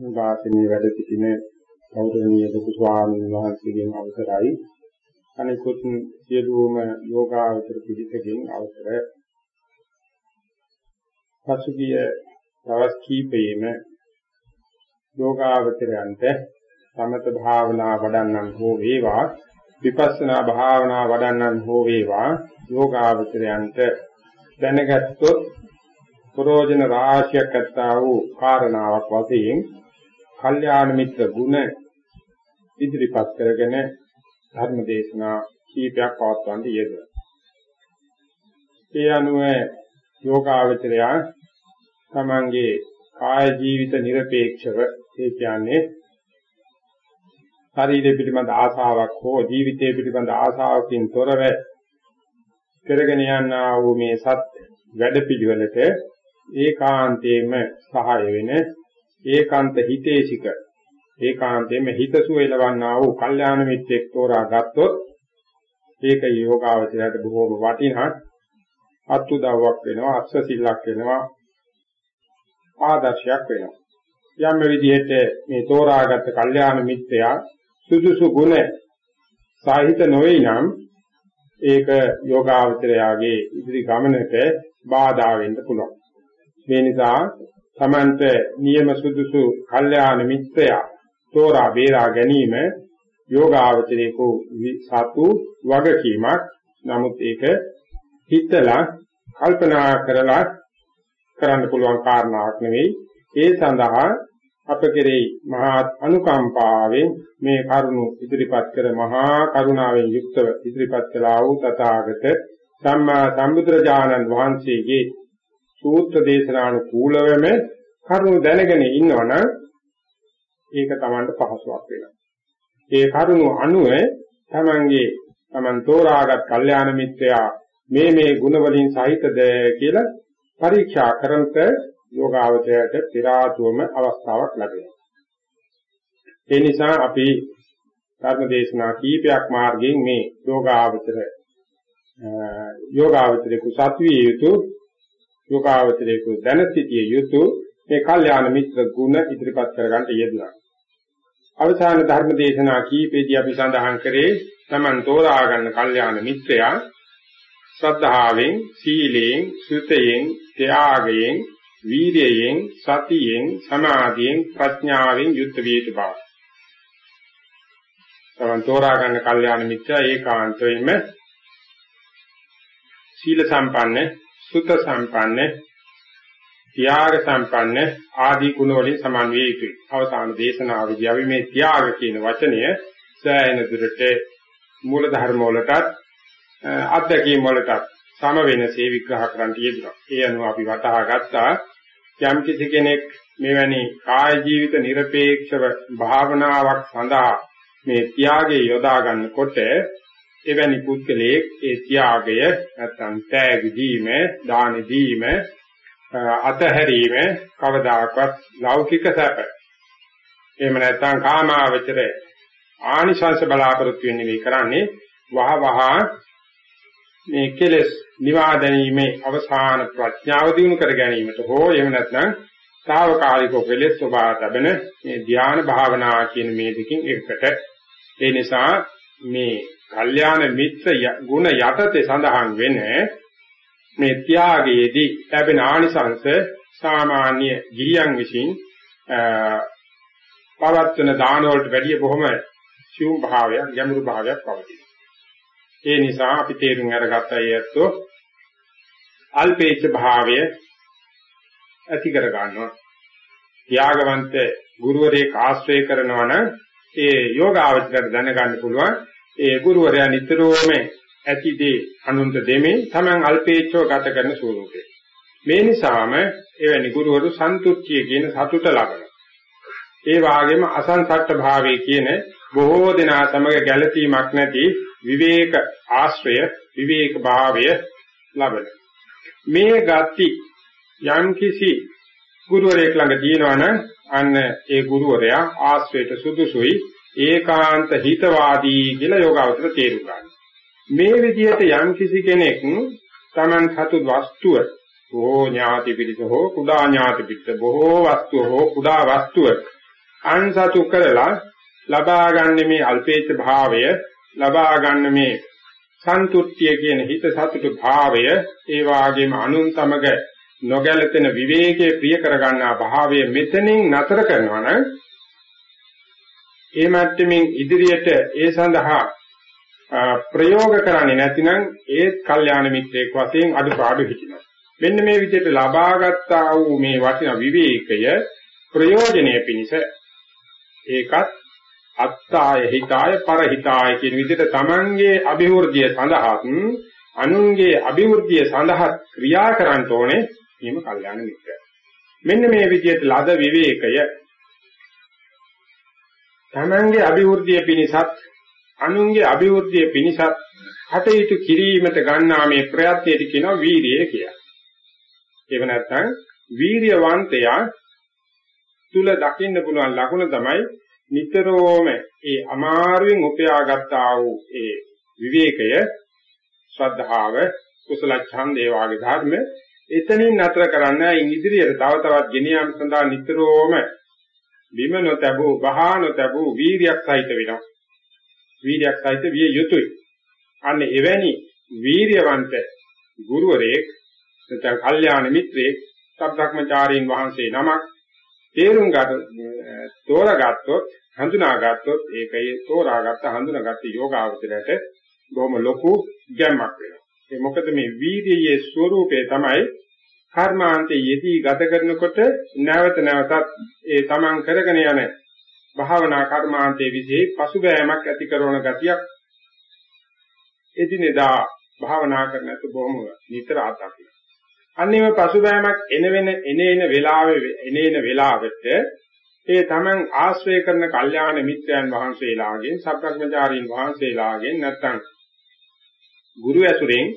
වාසනීය වැඩ සිටින ගෞරවනීය ලොකු ස්වාමීන් වහන්සේගෙන් අවසරයි. අනිකුත් සියලුම යෝගාවචර පිළිපෙකින් අවසර. පසුගිය දවස් කීපයේම යෝගාවචරයන්ට සමත භාවනා වඩන්නන් හෝ වේවා විපස්සනා භාවනා වඩන්නන් හෝ වේවා යෝගාවචරයන්ට දැනගත්තොත් ප්‍රෝජන රාශියක් ඇත්තා වූ කාරණාවක් වශයෙන් කල්යාණ මිත්‍ර ගුණ ඉදිරිපත් කරගෙන ධර්ම දේශනා කීපයක් පවත්වන්න යෙදුණා. ඒ අනුව යෝගාවචරය තමන්ගේ කාය ජීවිත নিরপেক্ষව ඒ කියන්නේ ශරීරය පිළිබඳ ආසාවක් හෝ ජීවිතය පිළිබඳ ආසාවකින් තොරව කරගෙන යනා වූ මේ සත් වැඩපිළිවෙලට ඒකාන්තයෙන්ම සහාය වෙන ඒකාන්ත හිතේසික ඒකාන්තයෙන්ම හිතසුව එලවන්නා වූ කල්යාණ මිත්‍රෙක් තෝරා ගත්තොත් ඒක යෝගාවචරයට බොහෝම වටිනා අත්උදව්වක් වෙනවා අක්ෂසිල්ලක් වෙනවා ආදර්ශයක් වෙනවා. යම් විදිහට මේ තෝරාගත් කල්යාණ මිත්‍රයා සුදුසු ගුණ සාහිත නොවේ නම් ඒක යෝගාවචරයාගේ ඉදිරි ගමනට බාධා වෙන්න පුළුවන්. මේ නිසා තමන්ට නියම සුදුසු කල්යාණ මිත්‍රයා තෝරා බේරා ගැනීම යෝගාවචරයේ සතු වගකීමක්. නමුත් ඒක හිතලා කල්පනා කරලා කරන්න පුළුවන් කාරණාවක් නෙවෙයි. ඒ සඳහා අප කෙරෙහි මහා අනුකම්පාවෙන් මේ කරුණු ඉදිරිපත් කර මහා කරුණාවෙන් යුක්තව ඉදිරිපත් කළා වූ තථාගත සම්මා සම්බුදුරජාණන් වහන්සේගේ සූත්‍ර දේශනානුකූලවම කරුණු දැනගෙන ඉන්නවනම් ඒක Tamanට පහසුවක් වෙනවා. ඒ කරුණු අනුව Tamanගේ Taman තෝරාගත් කල්යාණ මිත්‍රයා මේ මේ ගුණ වලින් සහිතද කියලා පරීක්ෂා කරන්ත යෝගාවචරයට පිරාතුවම අවස්ථාවක් ලැබෙනවා. ඒ නිසා අපි ධර්ම දේශනා කීපයක් මාර්ගයෙන් මේ යෝගාවචර යෝගාවචරේ කුසත්විය යුතු යෝගාවචරයේ දැන සිටිය යුතු මේ කල්යාණ මිත්‍ර ගුණ ඉදිරිපත් කරගන්න යෙදුණා. අවසාන ධර්ම දේශනා කීපෙදී අපි සඳහන් කරේ Taman තෝරා ගන්න කල්යාණ මිත්‍රයා ශ්‍රද්ධාවෙන්, සීලයෙන්, සුතයෙන්, ත්‍යාගයෙන්, වීර්යයෙන්, සතියෙන්, සමාධියෙන්, ප්‍රඥාවෙන් යුක්ත විය යුතු බව. Taman තෝරා ගන්න කල්යාණ මිත්‍රයා ඒකාන්තයෙන්ම සීල සම්පන්න සුත සම්පන්න ත්‍යාග සම්පන්න ආදී ගුණ වලින් සමන් විය යුතුයි. අවසාන දේශනාවේදී අපි මේ ත්‍යාග කියන වචනය සෑහෙන දුරට මූල ධර්ම වලටත් අධ්‍යක්ීම් වලටත් සම වෙනසේ විග්‍රහ කරන්න යෙදුණා. ඒ අනුව අපි වටහා ගත්තා යම් කිසි කෙනෙක් මෙවැනි කාය ජීවිත নিরপেক্ষව භාවනාවක් සඳහා මේ ත්‍යාගයේ යොදා ගන්නකොට එවැනි පුද්ගලයෙක් ඒ ත්‍යාගය නැත්නම් තෑග දීම, දාන දීම, අතහැරීම කවදාකවත් ලෞකික සැප. එහෙම නැත්නම් කාමාවචර ආනිසංස බලාපොරොත්තු වෙන්නේ මේ කරන්නේ වහ වහ මේ කෙලෙස් නිවා දැනීමේ අවසාන ප්‍රඥාව දිනු කර ගැනීමට හෝ එහෙම නැත්නම් తాවකාලික කෙලෙස් ස්වභාව ලැබෙන මේ ධ්‍යාන භාවනා කියන මේ දෙකින් එකකට ඒ නිසා මේ කල්යාණ මිත්‍ර ගුණ යටතේ සඳහන් වෙන මේ ත්‍යාගයේදී ලැබෙන ආනිසංස සාමාන්‍ය ගිහියන් විසින් පවත්වන දාන වලට වැඩිය බොහොම සියුම් භාවයක් ගැඹුරු භාවයක් පවතිනවා. ඒ නිසා අපි තේරුම් අරගත්ත අයත්ෝ අල්පේච්ඡ භාවය ඇති කර ගන්නවා. ත්‍යාගවන්ත ගුරුවරයෙක් ආශ්‍රය කරනවා නම් ඒ යෝගාවචර දැනගන්න පුළුවන් ඒ ගුරුවරයා නිතරම ඇතිදී අනුන්ට දෙමින් Taman අල්පේච්ඡව ගත කරන ස්වරූපය. මේ නිසාම එවැනි ගුරුවරු සන්තුෂ්ටිය කියන සතුට ලබනවා. ඒ වාගේම අසංසට්ඨ භාවයේ කියන බොහෝ දෙනා සමග ගැළපීමක් නැති විවේක ආශ්‍රය විවේක භාවය ලබන මේ ගති යම්කිසි ගුරුවරයෙක් ළඟ තියෙනවනම් අන්න ඒ ගුරුවරයා ආශ්‍රයට සුදුසුයි ඒකාන්ත හිතවාදී කියලා යෝගාවතර තේරුම් ගන්න. මේ විදිහට යම්කිසි කෙනෙක් Taman සතු වස්තුව බොහෝ ඥාති පිළිස හෝ කුඩා ඥාති පිළිස බොහෝ වස්තුව හෝ කුඩා වස්තුව අන්සතු කරලා ලබා ගන්න මේ අල්පේච්ඡ භාවය ලබා ගන්න මේ සන්තුට්ඨිය කියන හිත සතුට භාවය ඒ වාගේම අනුන් සමග නොගැලපෙන විවේකයේ ප්‍රිය කරගන්නා භාවය මෙතනින් නතර කරනවා නම් ඒ මට්ටමින් ඉදිරියට ඒ සඳහා ප්‍රයෝග කරන්නේ නැතිනම් ඒත් කල්යාණ මිත්‍රයෙක් වශයෙන් අඩුපාඩු හිටිනවා. මෙන්න මේ විදිහට ලබාගත්තා වූ මේ වටිනා විවේකය ප්‍රයෝජනීය පිණිස ඒකත් අත්තාය හිතාය පරහිතාය කියන විදිහට තමන්ගේ අභිවෘද්ධිය සඳහාත් අනුන්ගේ අභිවෘද්ධිය සඳහා ක්‍රියා කරන්න ඕනේ එහෙම කල්යාණ මිත්‍රය. මෙන්න මේ විදිහට ලද විවේකය තමන්ගේ අභිවෘද්ධිය පිණිසත් අනුන්ගේ අභිවෘද්ධිය පිණිසත් කටයුතු කිරීමට ගන්නා මේ ප්‍රයත්නයට කියනවා වීරිය කියලා. එහෙම නැත්නම් වීරියවන්තයා තුල දකින්න පුළුවන් ලකුණ තමයි නිතරම ඒ අමාරුවෙන් උපයාගත්තා වූ ඒ විවේකය ශ්‍රද්ධාව කුසල ඡන්දේ වාගේ ධර්ම එතනින් නතර කරන්න ඉදිරියට තව තවත් ගෙන යාම සඳහා නිතරම බිම නොතබූ බහා නොතබූ වීරියක් සහිත වෙනවා වීරියක් සහිත විය යුතුයි අන්න එවැනි වීරියවන්ත ගුරුවරයෙක් නැත්නම් කල්යාණ මිත්‍රයෙක් සබ්‍රක්‍මචාරීන් වහන්සේ නමක් තේරුම් ගන්න තෝරාගත්තොත් හඳුනාගත්තොත් ඒකේ තෝරාගත්ත හඳුනාගත්ත යෝගාවචරයට බොහොම ලොකු ගැම්මක් වෙනවා. ඒ මොකද මේ වීර්යයේ ස්වરૂපය තමයි කර්මාන්තයේ යෙදී ගත කරනකොට නැවත නැවතත් ඒ තමන් කරගෙන යන භාවනා කර්මාන්තයේ විශේෂ පසුබෑමක් ඇති කරන ගතියක් එදිනෙදා භාවනා කරනකොට බොහොම නිතර අත්දකින්න. අන්නේම පසුබෑමක් එන වෙන එනේන වෙලාවේ එනේන වෙලාවට ඒ තමන් ආශ්‍රය කරන කල්යාණ මිත්‍රයන් වහන්සේලාගෙන් සබ්‍රක්‍මචාරීන් වහන්සේලාගෙන් නැත්තම් ගුරු ඇසුරෙන්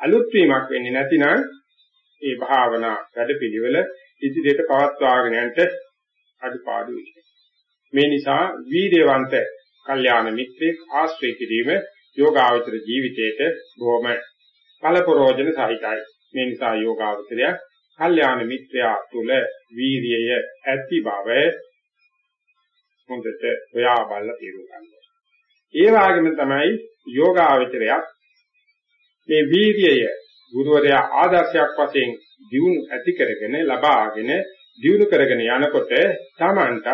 අලුත් වීමක් වෙන්නේ නැතිනම් ඒ භාවනා වැඩපිළිවෙල ඉදිරියට පවත්වාගෙන යන්න අඩුපාඩු වෙනවා. මේ නිසා වීර්යවන්ත කල්යාණ මිත්‍රෙක් ආශ්‍රය කිරීම යෝගාවචර ජීවිතයට බොහොම ඵලපරෝජන සහිතයි. මේ නිසා යෝගාවචරය කල්යාණ මිත්‍රයා තුල වීරියය ඇති බව හොඳට හොයා බලලා තේරුම් ගන්නවා. ඒ වගේම තමයි යෝගාවචරය මේ වීරියය ගුරුවරයා ආදර්ශයක් වශයෙන් දියුණු ඇති කරගෙන ලබාගෙන දියුණු කරගෙන යනකොට තමන්ට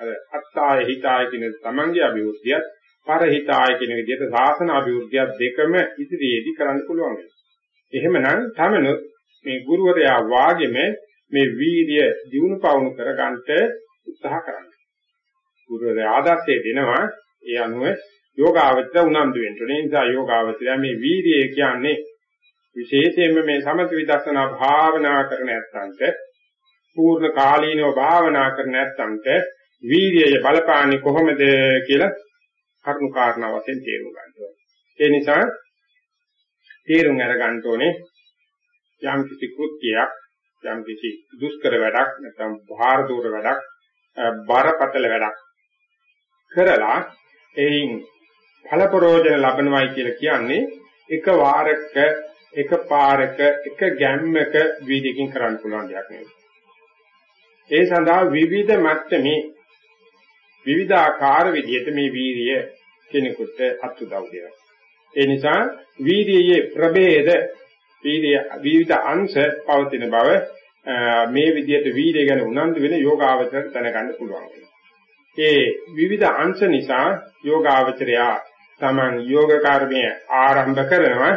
අර අත්තාය හිතාය කියන තමන්ගේ අභිවෘද්ධියත් පරහිතාය කියන විදිහට සාසන අභිවෘද්ධියත් දෙකම ඉදිරියේදී කරන්න පුළුවන් වෙනවා. එහෙමනම් තමනුත් මේ ගුරුවරයා වාගෙම මේ වීර්ය දිනු පවුණු කරගන්නට උත්සාහ කරන්න. ගුරුවරයා ආදර්ශය දෙනවා ඒ අනුව යෝගාවචර උනන්දු වෙන්න. ඒ නිසා යෝගාවචරය මේ වීර්යය කියන්නේ විශේෂයෙන්ම මේ සමථ විදර්ශනා භාවනා කරන ඇත්තන්ට පූර්ණ කාලීනව භාවනා කරන ඇත්තන්ට වීර්යය බලපාන්නේ කොහොමද කියලා කරුණු කාරණා වශයෙන් තේරුම් ගන්න ඕනේ. ඒ නිසා තේරුම් අරගන්න ඕනේ යම් කිසි කෘත්‍යයක් යම් කිසි දුෂ්කර වැඩක් නැත්නම් භාර දూరు වැඩක් බරපතල වැඩක් කරලා එයින් ඵල ප්‍රෝජන ලබනවායි කියලා කියන්නේ එක වාරක එක පාරක එක ගැම්මක වීදිකකින් කරන්න පුළුවන් දෙයක් නෙවෙයි. ඒ සඳහා විවිධ මට්ටමේ විවිධාකාර විදිහට මේ වීර්ය කෙනෙකුට අත්උදව් දෙනවා. ඒ නිසා වීර්යයේ ප්‍රභේද වීර්ය විවිධ අංශ පවතින බව මේ විදිහට වීර්ය ගැන උනන්දු වෙන යෝගාවචරයට දැනගන්න පුළුවන්. ඒ විවිධ අංශ නිසා යෝගාවචරයා තමන් යෝග කර්මය ආරම්භ කරනවා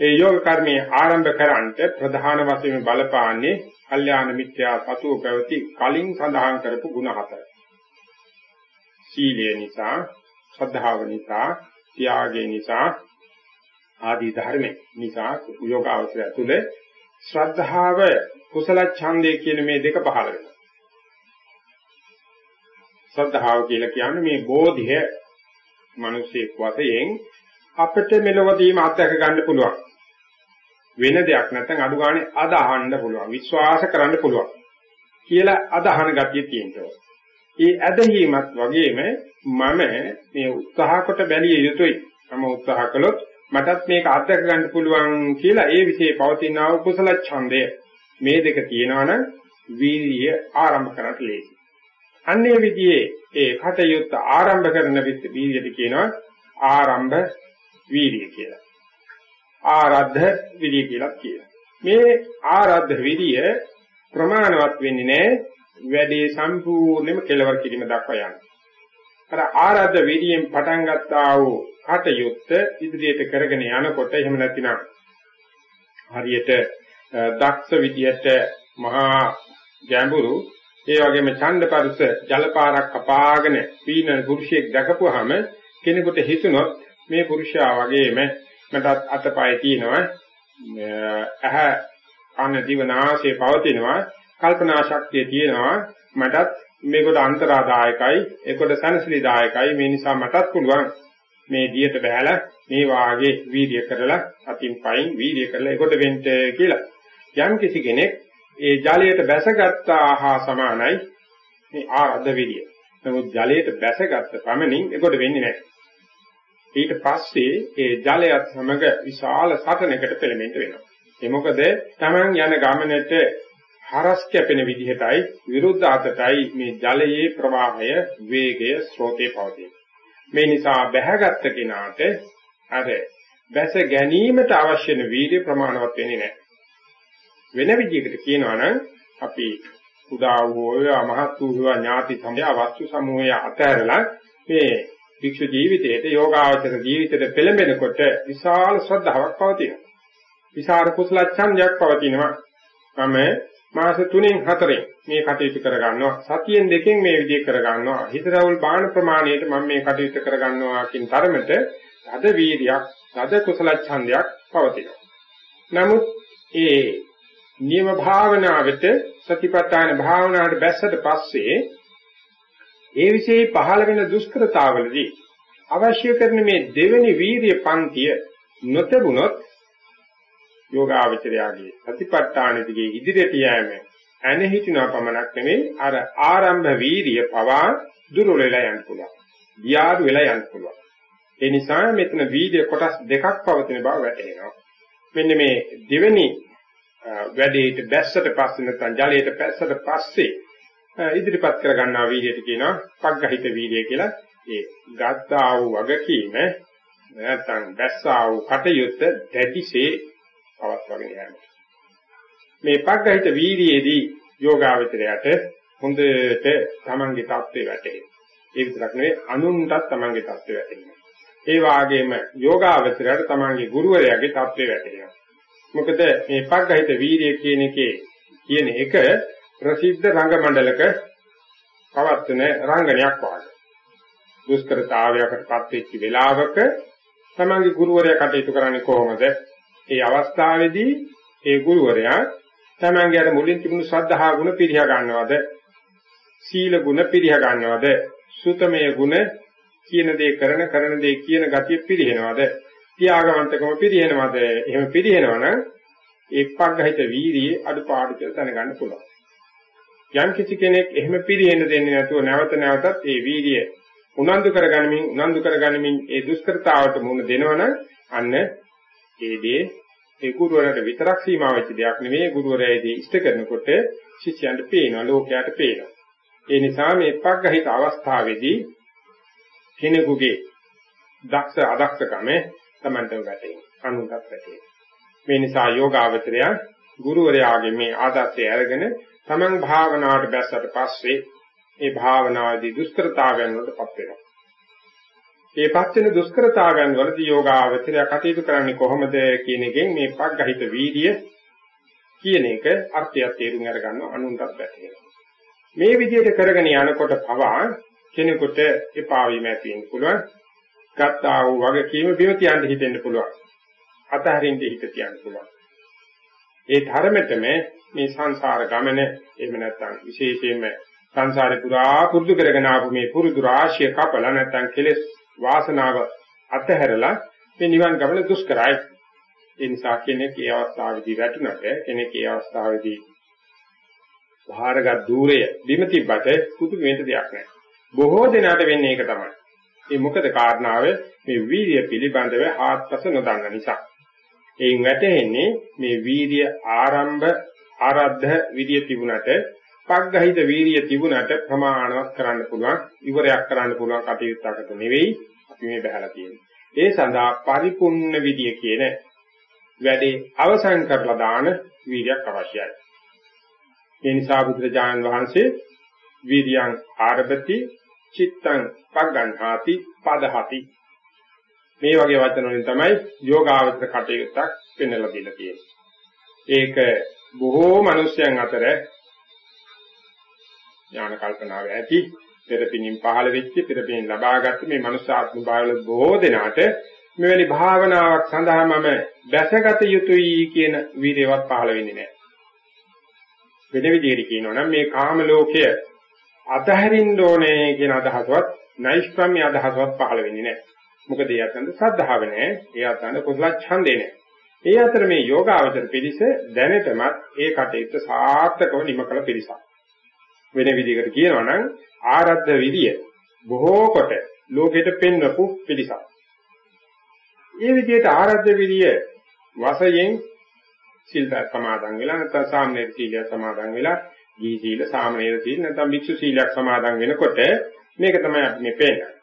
ඒ යෝග කර්මයේ ආරම්භ කරන්ට ප්‍රධාන වශයෙන් බලපාන්නේ කල්යාණ මිත්‍යා සතුව පැවති කලින් සඳහන් කරපු ಗುಣ හතර. සීලය නිසා, ශ්‍රද්ධාව නිසා, ත්‍යාගය නිසා, ආදී ධර්ම නිසා යෝගාවචරය තුළ ශ්‍රද්ධාව කුසල ඡන්දය කියන මේ දෙක පහළ වෙනවා. ශ්‍රද්ධාව කියලා කියන්නේ මේ බෝධිය මිනිසෙක් වශයෙන් අපිට මෙලොවදීම අත්දැක ගන්න පුළුවන්. වෙන දෙයක් නැත්නම් අඩු ගානේ අදහන්න පුළුවන්. විශ්වාස කරන්න පුළුවන්. කියලා අදහන ගතිය තියෙනවා. ඒ ඇදහිීමත් වගේම මම මේ උත්සාහ කොට බැලිය යුතුයි. මම උත්සාහ කළොත් මටත් මේක අත්දැක ගන්න පුළුවන් කියලා ඒ විශේෂ පවතින කුසල ඡන්දය මේ දෙක තියෙනවනම් වීර්ය ආරම්භ කරන්න ලේසි. අන්නේ විදිහේ ඒ කටයුත්ත ආරම්භ කරන වීර්යද කියනවා ආරම්භ වීර්ය කියලා. ආරද්ධ විරිය කියලා කියනවා. මේ ආරද්ධ විරිය ප්‍රමාණවත් වෙන්නේ නැහැ වැඩේ සම්පූර්ණයෙන්ම කෙලවර කිරීම දක්වා යනවා. අර ආරද්ධ විරියෙන් පටන් ගත්තා වූ කටයුත්ත ඉදිරියට කරගෙන යනකොට එහෙම නැතිනම් හරියට දක්ෂ විදියට මහා ගැඹුරු ඒ වගේම ඡන්දපරිස ජලපාරක් කපාගෙන පීනන පුරුෂයෙක් දැකපුවාම කෙනෙකුට හිතුනොත් මේ පුරුෂයා වගේම මටත් අතපය තියෙනවා. ඇහ කන දිව නාසය පවතිනවා. කල්පනා ශක්තිය තියෙනවා. මටත් මේකට අන්තරාදායකයි ඒකට සනසලිදායකයි මේ නිසා මටත් පුළුවන් මේ දියට බහැලා මේ වාගේ වීර්ය කරලා අතින් පයින් වීර්ය කරලා ඒකට වෙන්න කියලා. යම් කිසි කෙනෙක් ඒ ජලයට බැසගත්තා හා සමානයි මේ ආරද්ධ විරිය. නමුත් ජලයට බැසගත්ත පමණින් ඒකට වෙන්නේ නැහැ. ඊට පස්සේ ඒ ජලයත් සමග විශාල සටනකට පෙළඹෙන්න වෙනවා. ඒ මොකද Taman යන ගමනට හරස් කැපෙන විදිහටයි විරුද්ධ අතටයි මේ ජලයේ ප්‍රවාහය වේගය ස්රෝතේ පවතී. මේ නිසා බැහැගත් කෙනාට අර බැස ගැනීමට අවශ්‍ය වෙන වීර්ය ප්‍රමාණවත් වෙන්නේ නැහැ. වෙන විදිහකට කියනවා නම් අපි උදා වූ මහත් වූ ඥාති සමය වස්තු සමූහය අතහැරලා මේ භික්ෂු ජීවිතයේට යෝගාවචර ජීවිතයට පෙළඹෙනකොට විශාල ශ්‍රද්ධාවක් පවතිනවා. විශාල කුසල ඡන්දයක් පවතිනවා. මම මාස 3න් 4න් මේ කටයුතු කර ගන්නවා. සතියෙන් දෙකෙන් මේ විදිහ කර ගන්නවා. හිතරවුල් බාහන ප්‍රමාණයට මම මේ කටයුතු කර ගන්නවා කියන තරමට අද වීර්යයක්, අද කුසල ඡන්දයක් පවතිනවා. නමුත් ඒ නියම භාවනාවට සතිපට්ඨාන භාවනාවට බැස්සට පස්සේ ඒ વિશે පහළ වෙන දුෂ්කරතාවලදී අවශ්‍ය කරන මේ දෙවෙනි වීරිය පන්තිය නොතබුනොත් යෝගාවචරයාගේ සතිපට්ඨාන දිගේ ඉදිරියට යෑම ඇන හිටිනවා පමණක් නෙමෙයි අර ආරම්භ වීරිය පවා දුර්වල වෙලා යන්න පුළුවන්. වියාදු වෙලා යන්න පුළුවන්. ඒ නිසා මෙතන වීර්ය කොටස් දෙකක් පවතින බව වැටහෙනවා. මෙන්න මේ දෙවෙනි වැඩේට බැස්සට පස්සේ නැත්නම් ජලයට බැස්සට පස්සේ ඉදිරිපත් කර ගන්නා වීර්යයට කියනවා පග්ගහිත වීර්යය කියලා. ඒ ගත්තා වූ වගකීම නැත්නම් දැස්සා වූ කටයුත්ත දැඩිසේ පවත්වාගෙන යෑම. මේ පග්ගහිත වීර්යයේදී යෝගාවචරයට හොඳට තමන්ගේ தත්ත්වේ වැටේ. ඒ විතරක් නෙවෙයි අනුන්ටත් තමන්ගේ தත්ත්වේ වැටෙනවා. ඒ වාගේම යෝගාවචරයට තමන්ගේ ගුරුවරයාගේ தත්ත්වේ වැටෙනවා. මොකද මේ පග්ගහිත වීර්ය කියන එකේ කියන එක ප්‍රසිද්ධ රංග මණ්ඩලක පවත්වන රංගනයක් වාගේ. දුෂ්කරතාවයකටපත් වෙච්ච වෙලාවක තමන්ගේ ගුරුවරයා කටයුතු කරන්නේ කොහොමද? ඒ අවස්ථාවේදී ඒ ගුරුවරයා තමන්ගේ අර මුලින් තිබුණු ශ්‍රද්ධා ගුණ පිරිහ ගන්නවද? සීල ගුණ පිරිහ ගන්නවද? සුතමය ගුණ කියන දේ කරන කරන දේ කියන ගතිය පිරිහෙනවද? ත්‍යාගවන්තකම පිරිනවද? එහෙම පිරිනවනම් එක්පග්ගහිත වීර්යයේ අඩුපාඩු කියලා දැනගන්න පුළුවන්. යම් කිසි කෙනෙක් එහෙම පිරිහෙන්න දෙන්නේ නැතුව නැවත නැවතත් ඒ වීර්යය උනන්දු කරගනිමින් උනන්දු කරගනිමින් ඒ දුෂ්කරතාවට මුහුණ දෙනවනම් අන්න ඒ දේ ඒ ගුරුවරයාට විතරක් සීමා වෙච්ච දෙයක් නෙවෙයි ගුරුවරයාදී ඉෂ්ට කරනකොට ශිෂ්‍යයන්ට පේනවා ලෝකයට පේනවා. ඒ නිසා මේ පග්ගහිත අවස්ථාවේදී කෙනෙකුගේ දක්ෂ අදක්ෂකම තමන්ට වැටේ අනුන්ටත් වැටේ මේ නිසා යෝගාවචරය ගුරුවරයාගේ මේ ආදර්ශය අරගෙන තමන් භාවනාවට බැස්සට පස්සේ ඒ භාවනාවේදී දුෂ්කරතාවයන් වලටපත් වෙනවා මේ පත් වෙන දුෂ්කරතාවයන් වලදී යෝගාවචරය කටයුතු කරන්නේ කොහොමද කියන එකෙන් මේ පග්ගහිත වීර්ය කියන එක අර්ථයක් තේරුම් අරගන්න අනුන්ටත් වැටහෙනවා. මේ විදිහට කරගෙන යනකොට පවා කෙනෙකුට එපා වීම ඇති වෙන්න පුළුවන්. ගත්තා වූ වගකීම බිම තියන්න හිතෙන්න පුළුවන්. අතහරින්න හිත තියන්න පුළුවන්. ඒ ධර්මතම මේ සංසාර ගමන එහෙම නැත්නම් විශේෂයෙන්ම සංසාරේ පුරා පුරුදු කරගෙන ආපු මේ පුරුදු රාශිය කපලා නැත්නම් කෙලෙස් වාසනාව අතහැරලා මේ නිවන් ගමන දුෂ්කරයි. ඒ නිසා කෙනෙක් ඒ අවස්ථාවේදී වැටුණට කෙනෙක් ඒ අවස්ථාවේදී භාරගත් দূරය බිම තිබ්බට කුතු වෙන්න දෙයක් නැහැ. බොහෝ දෙනාට වෙන්නේ ඒක තමයි. ඒ මොකද කාරණාව මේ වීර්ය පිළිබඳව ආත්පස නොදන්න නිසා. එයින් වැටෙන්නේ මේ වීර්ය ආරම්භ ආරද්ධ විදිය තිබුණට පග්ගහිත වීර්ය තිබුණට ප්‍රමාණවත් කරන්න පුළුවන් ඉවරයක් කරන්න පුළුවන් කටයුත්තකට නෙවෙයි අපි මේ බහැලා තියෙන්නේ. ඒ සඳහා පරිපූර්ණ විදිය කියන වැඩේ අවසන් කරලා දාන වීර්යයක් අවශ්‍යයි. ඒ නිසා බුදුරජාණන් වහන්සේ වීර්යං ආරභති චිත්තං පග්ගණ්හාති පදහති මේ වගේ වචන වලින් තමයි යෝගාවචර කටයුත්තක් පෙන්වලා දෙලා තියෙන්නේ. ඒක බොහෝ මිනිස්යන් අතර ඥාන කල්පනාව ඇති පෙරපිනින් පහළ වෙච්ච පෙරපිනින් ලබාගත් මේ මනුෂ්‍යාත්ම භාවවල බොහෝ දෙනාට මෙවැනි භාවනාවක් සඳහා මම දැසගත යුතුයි කියන වීර්යවත් පහළ වෙන්නේ නැහැ. වෙන විදිහට කියනවා නම් මේ කාම ලෝකය අතහැරින්න ඕනේ කියන අදහසවත් නෛෂ්ක්‍රම්‍ය අදහසවත් පහළ වෙන්නේ නැහැ. මොකද ඒ අතන සද්ධාව නැහැ. ඒ අතන කුසල ඡන්දේ නැහැ. ඒ අතර මේ යෝගාවචර පිළිස දැනටමත් ඒ කටයුත්ත සාර්ථකව නිම කළ පිළිසක්. වෙන විදිහකට කියනවා නම් ආරද්ධ විදිය බොහෝ කොට ලෝකෙට පෙන්වපු පිළිසක්. මේ විදිහට ආරද්ධ විදිය වශයෙන් සිල් සමාදන් වෙලා නැත්නම් සාමනීර සීලය සමාදන් වෙලා ගිහි සීල සාමනීර සීල නැත්නම් භික්ෂු සීලයක් සමාදන් වෙනකොට මේක තමයි අපි මේ පේන්නේ.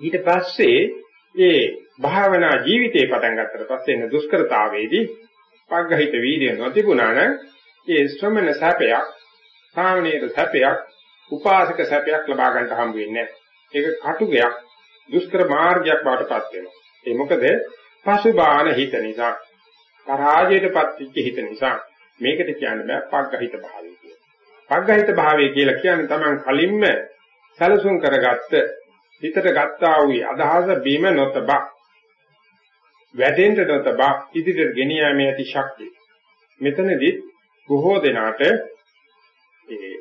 ඊට පස්සේ ඒ භාවනා ජීවිතේ පටන් ගත්තට පස්සේ එන දුෂ්කරතාවේදී පග්ගහිත වීර්ය නොතිබුණා නම් ඒ ශ්‍රමණ සැපයක් සාමනීර සැපයක් උපාසක සැපයක් ලබා ගන්නට හම්බ වෙන්නේ ඒක කටුකයක් දුෂ්කර මාර්ගයක් බවටපත් වෙනවා. ඒ මොකද පසුබාන හිත නිසා පරාජයටපත් වෙච්ච හිත නිසා මේකට කියන්නේ බෑ පග්ගහිත භාවය කියලා. පග්ගහිත භාවය කියලා කියන්නේ Taman කලින්ම සැලසුම් කරගත්ත හිතට ගත්තා වූ අදහස බීම නොතබා වැටෙන්න නොතබා ඉදිරියට ගෙන යාමේ ඇති ශක්තිය. මෙතනදී බොහෝ දෙනාට ඒ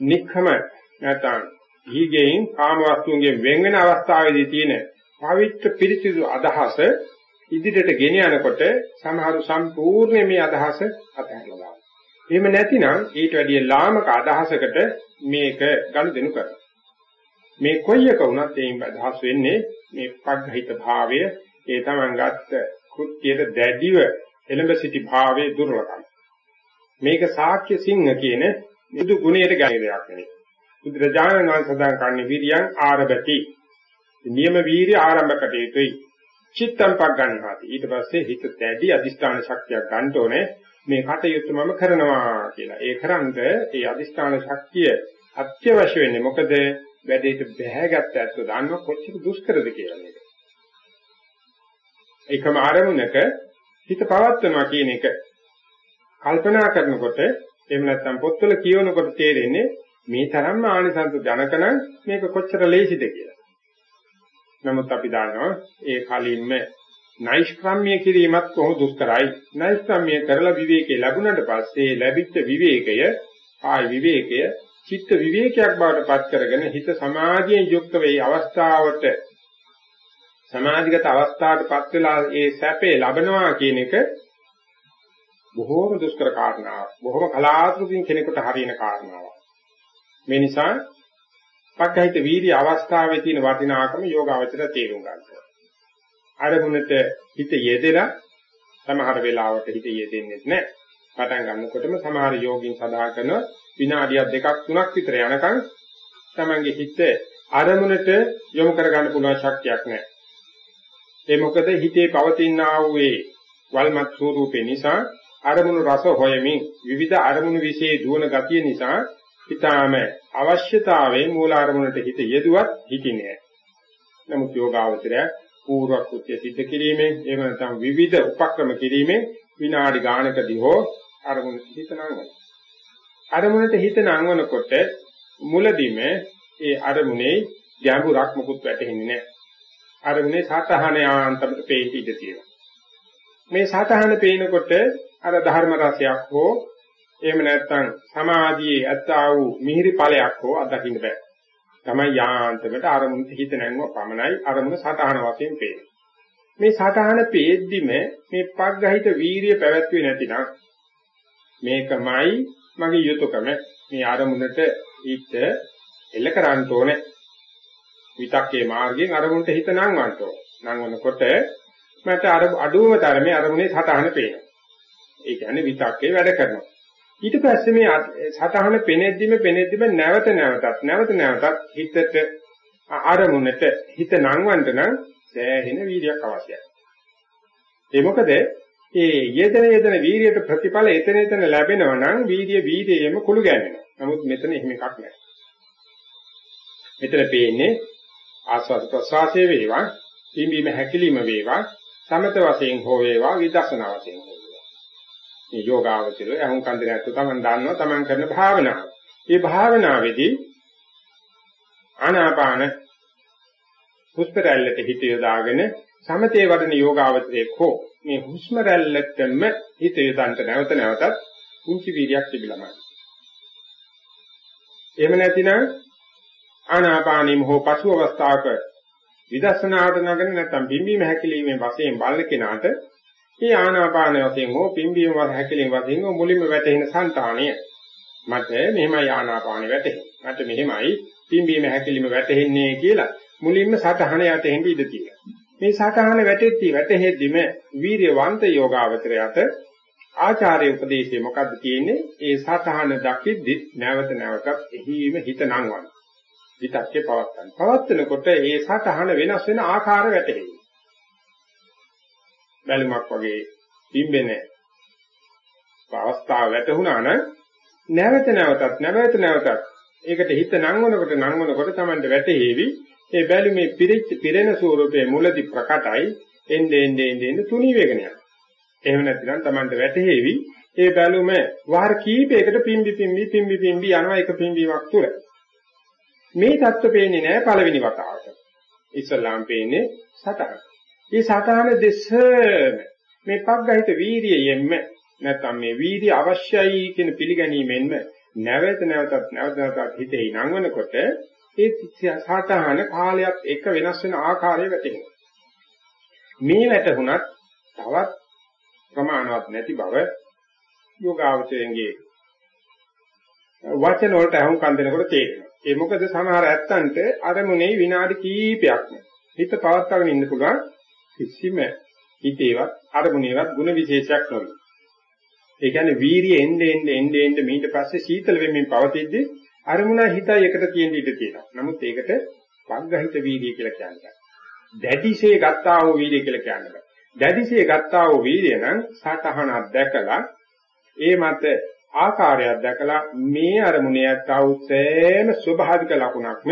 නික්කම නැත්නම් දීගෙන් කාම වස්තුන්ගෙන් වෙන් වෙන අවස්ථාවේදී තියෙන පවිත්‍ර පිරිසිදු අදහස ඉදිරියට ගෙන යනකොට සමහරු සම්පූර්ණ මේ අදහස අතහැරලා දානවා. එහෙම නැතිනම් ඊට වැඩිය ලාමක අදහසකට මේක ගනුදෙනු කරනවා. මේ කොයි එක වුණත් එයින් අදහස් වෙන්නේ මේ පග්ගහිත භාවය ඒ තමන් ගත්ත කෘත්‍යයට දැඩිව එළඹ සිටි භාවයේ දුර්වලකම. මේක සාක්‍ය සිංහ කියන මුදු ගුණයට ගැලේ දෙයක් නෙවෙයි. බුදුරජාණන් වහන්සේ සඳහන් කරන්නේ විරියං ආරභති. නියම වීර්ය ආරම්භ කටයුතුයි. චිත්තම් පක් ගන්නවා. ඊට පස්සේ හිත දැඩි අදිෂ්ඨාන ශක්තියක් ගන්න ඕනේ. මේ කටයුත්ත මම කරනවා කියලා. ඒ කරන්ද ඒ අදිෂ්ඨාන ශක්තිය අත්‍යවශ්‍ය වෙන්නේ මොකද වැඩේට බැහැගත් ඇත්ත දන්නව කොච්චර දුෂ්කරද කියලා මේක. ඒකම ආරමුණක හිත පවත්වනවා කියන එක කල්පනා කරනකොට එහෙම නැත්නම් පොත්වල කියවනකොට තේරෙන්නේ මේ තරම්ම ආනිසංස ජනකන මේක කොච්චර ලේසිද කියලා. නමුත් අපි දන්නවා ඒ කලින්ම නෛෂ්ක්‍රම්‍ය කිරීමත් කොහොම දුෂ්කරයි. නෛෂ්ක්‍රම්‍ය කරලා විවේකේ ලැබුණට පස්සේ ලැබිච්ච විවේකය ආයි විවේකය චිත්ත විවේකයක් බවට පත් කරගෙන හිත සමාධියෙන් යුක්ත වේ අවස්ථාවට සමාධිගත අවස්ථාවට පත් වෙලා ඒ සැපේ ලබනවා කියන එක බොහෝම දුෂ්කර කාරණාවක්. බොහෝම කලාතුරකින් කෙනෙකුට හරියන කාරණාවක්. මේ නිසා පක්ඛහිත වීර්ය අවස්ථාවේ තියෙන වටිනාකම යෝගාවචර තේරුම් ගන්නවා. අරමුණට හිත යෙදෙලා සමහර වෙලාවට හිත යෙදෙන්නේ නැහැ. පටන් ගන්නකොටම සමහර යෝගින් සදා කරන විනාඩියක් දෙකක් තුනක් විතර යනකම් තමන්ගේ හිත අරමුණට යොමු කරගන්න පුළුවන් ශක්තියක් නැහැ. ඒ මොකද හිතේ පවතින ආවේ වල්මත් ස්වરૂපේ නිසා අරමුණු රස හොයමින් විවිධ අරමුණු વિશે දුවන ගතිය නිසා ඊටාම අවශ්‍යතාවයෙන් මූල අරමුණට හිත යෙදුවත් හිතිනේ. නමුත් යෝගාවචරය පූර්ව කෘත්‍ය සිද්ධ කිරීමෙන් එහෙම නැත්නම් විවිධ උපක්‍රම කිරීමෙන් විනාඩි ගානකදී හෝ අරමුණට හිත නංවනවා. අරමුණට හිත නංවනකොට මුලදිම ඒ අරමුණේ ගැඹුරක් මුකුත් වැටහෙන්නේ නැහැ. අරමුණේ සතහන යාන්තමට පේන්න ඉඩ තියෙනවා. මේ සතහන පේනකොට අර ධර්ම රසයක් හෝ එහෙම නැත්නම් සමාධියේ ඇත්තා වූ මිහිරි ඵලයක් හෝ අත්දකින්න බෑ. තමයි යාන්තමට අරමුණට හිත නැංව පමණයි අරමුණ සතහන වශයෙන් පේන්නේ. මේ සතහන පේද්දිම මේ පග්ගහිත වීරිය පැවැත්වුවේ නැතිනම් මේකමයි මගේ යුතුයකම මේ අරමුණට හිත එල්ල කරන්න ඕනේ. විතක්කේ මාර්ගයෙන් අරමුණට හිත නංවන්න ඕනේ. නංවනකොට මට අර අඩුවම තරමේ අරමුණේ සතහන පේනවා. ඒ කියන්නේ විතක්කේ වැඩ කරනවා. ඊට පස්සේ මේ සතහන පෙනෙද්දිම පෙනෙද්දිම නැවත නැවතත් නැවත නැවතත් හිතට අරමුණට හිත නංවන්න නම් සෑහෙන වීර්යයක් අවශ්‍යයි. ඒ මොකද ඒ යෙදෙන යෙදෙන වීර්යයට ප්‍රතිඵල එතන එතන ලැබෙනවා නම් වීර්ය වීර්යයෙන්ම කුළු ගැන්වෙනවා. නමුත් මෙතන එහෙම එකක් නැහැ. මෙතන පේන්නේ ආස්වාද ප්‍රසවාසයේ වේවා, පිම්බීම හැකිලිම වේවා, සමත වශයෙන් හෝ වේවා, විදර්ශනා වශයෙන් හෝ වේවා. මේ යෝගාවචරය අහුන් කන්දේ නැත්තු තමන් දන්නවා තමන් කරන භාවනාව. මේ භාවනාවේදී ආනාපාන හුස්ම රැල්ලට හිත යොදාගෙන සමතේ වඩන යෝගාවචරයේ කෝ මේ හුස්ම රැල්ලටම හිත යොදන්න නැවත නැවතත් කුංචි වීර්යයක් තිබිලාමයි. එහෙම නැතිනම් ආනාපානෙම හෝ පසු අවස්ථාවක විදර්ශනාවට නගන නැත්නම් බිම්බීම හැකිලීමේ වශයෙන් බලන කෙනාට මේ ආනාපාන වශයෙන් හෝ බිම්බීම හැකිලීම වශයෙන් මුලින්ම වැටෙන సంతාණය මට මෙහෙමයි ආනාපානෙ වැටෙන්නේ. මට මෙහෙමයි බිම්බීම හැකිලීම වැටෙන්නේ කියලා මුලින්ම සතහන යටෙන් ඉඳ තියෙනවා. මේ සතහන වැටෙද්දී වැටෙද්දිම වීර්යවන්ත යෝගාවචරයට ආචාර්ය උපදේශය මොකද්ද තියෙන්නේ? ඒ සතහන දකිද්දි නැවත නැවතත් එහිම හිත නංවන. විතක්කේ පවත්තන. පවත්තනකොට ඒ සතහන වෙනස් වෙන ආකාර වැටහෙයි. බැලුමක් වගේ පිම්බෙන අවස්ථාව වැටුණා නම් නැවත නැවතත් නැවත නැවතත් ඒකට හිත නංවනකොට නංවනකොට Tamanට වැටහෙවි ඒ බැලුමේ පිරිච්ච පිරෙන ස්වරූපයේ මුලදි ප්‍රකටයි එන්නේ එන්නේ එන්නේ තුනී වේගන යනවා. එහෙම නැත්නම් Tamanට වැටහෙවි ඒ බැලුම වාර කීපයකට පිම්බි පිම්බි පිම්බි පිම්බි යනවා එක පිම්බීමක් තුර. මේ தත්ත්ව පේන්නේ නැහැ පළවෙනි වතාවට. ඉස්ලාම් පේන්නේ සතහන. මේ සතහන දෙසම මේ පග්ගහිත වීරියෙන්ම නැත්නම් මේ වීර්ය අවශ්‍යයි කියන පිළිගැනීමෙන්ම නැවත නැවතත් නැවත නැවතත් හිතේ නංවනකොට ඒ සාතහන කාලයක් එක වෙනස් වෙන ආකාරය වැටෙනවා. මේ වැටුණත් තවත් ප්‍රමාණවත් නැති බව යෝගාවචරයේ වචන වලට අහුම් කන් දෙනකොට තේරෙනවා. ඒ මොකද සමහර ඇත්තන්ට අරමුණේ විනාඩි කීපයක් හිත පවත්වාගෙන ඉන්න පුළුවන් කිසිම හිතේවත් අරමුණේවත් ಗುಣ විශේෂයක් නොවේ. ඒ කියන්නේ වීරිය එන්නේ එන්නේ එන්නේ එන්නේ ඊට පස්සේ සීතල වෙමින් පවතිද්දී අරමුණ හිතයි එකට තියෙන ඉඩ තියෙනවා. නමුත් ඒකට වග්ගහිත වීර්යය කියලා කියන්නේ. දැඩිසේ ගත්තා වූ වීර්යය කියලා කියන්නේ. දැඩිසේ ගත්තා වූ වීර්යය නම් සතහනක් දැකලා ඒ මත ආකාරයක් දැකලා මේ අරමුණේ යත්තා වූ සෑම ස්වභාවික ලක්ෂණක්ම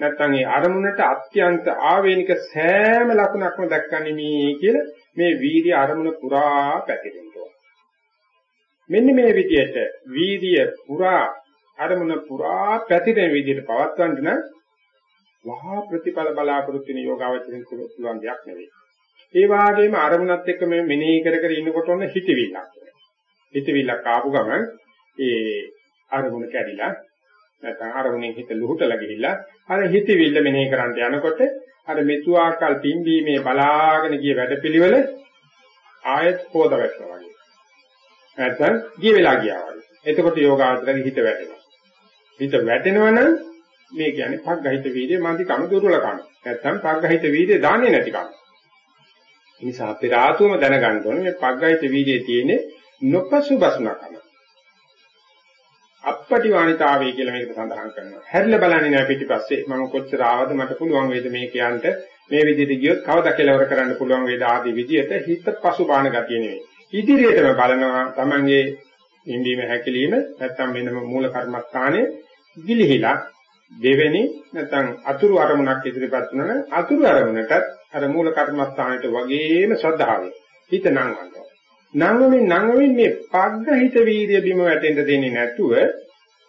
නැත්නම් ඒ අරමුණට අත්‍යන්ත ආවේනික සෑම ලක්ෂණක්ම දැක්කන්නේ කියලා මේ වීර්ය අරමුණ පුරා පැතිරෙනවා. මෙන්න මේ විදිහට වීර්ය පුරා අරමුණ පුරා පැතිරෙන විදිහට පවත්වන්න නම් වහා ප්‍රතිඵල බලාපොරොත්තු වෙන යෝගාවචරයෙන් පුළුවන් දෙයක් නෙවෙයි. ඒ වගේම අරමුණත් එක්ක මේ මෙනෙහි කර කර ඉන්නකොට ඔන්න හිතවිල්ලක්. හිතවිල්ලක් ආපු ගමන් ඒ අරමුණ කැඩිලා නැත්නම් අරමුණෙන් හිත ලුහුටලා ගිහිල්ලා අර හිතවිල්ල මෙනෙහි කරන්න යනකොට අර මෙතුආකල් පිම්බීමේ බලාගෙන ගිය වැඩපිළිවෙල ආයත් හොද වැටෙනවා වගේ. නැත්නම් ගිය වෙලා ගියා වගේ. එතකොට යෝගාවචරගේ හිත වැටෙනවා. හිත වැටෙනවනම් මේ කියන්නේ පග්ගහිත වීර්ය මන්දිකම දුර්වලකම. නැත්තම් පග්ගහිත වීර්ය දාන්නේ නැතිකම. ඒ නිසා අපේ රාතුම දැනගන්න ඕනේ මේ පග්ගහිත වීර්යයේ තියෙන්නේ නොපසුබස්නකම. අපපටි වාණිතාවය කියලා මේකට සඳහන් කරනවා. හැරිලා බලන්නේ නැහැ පිටිපස්සේ මම කොච්චර ආවද මට පුළුවන් වේද මේ කියන්ට මේ විදිහට ගියොත් කවදා කෙලවර කරන්න පුළුවන් වේද ආදී විදිහට හිත පසුබාන ගතිය නෙවෙයි. ඉදිරියටම බලනවා Tamange ඉන්දීම හැකිලිම නැත්තම් වෙනම මූල කර්මස්ථානයේ ගිලිහිලා දෙවෙනි නැත්නම් අතුරු අරමුණක් ඉදිරිපත් වුණා අතුරු අරමුණට අර මූල කර්මස්ථානෙට වගේම ශ්‍රද්ධාවෙන් හිත නංවනවා. නංවමින් නංවමින් මේ පග්ග හිත වීර්ය බිම වැටෙන්න දෙන්නේ නැතුව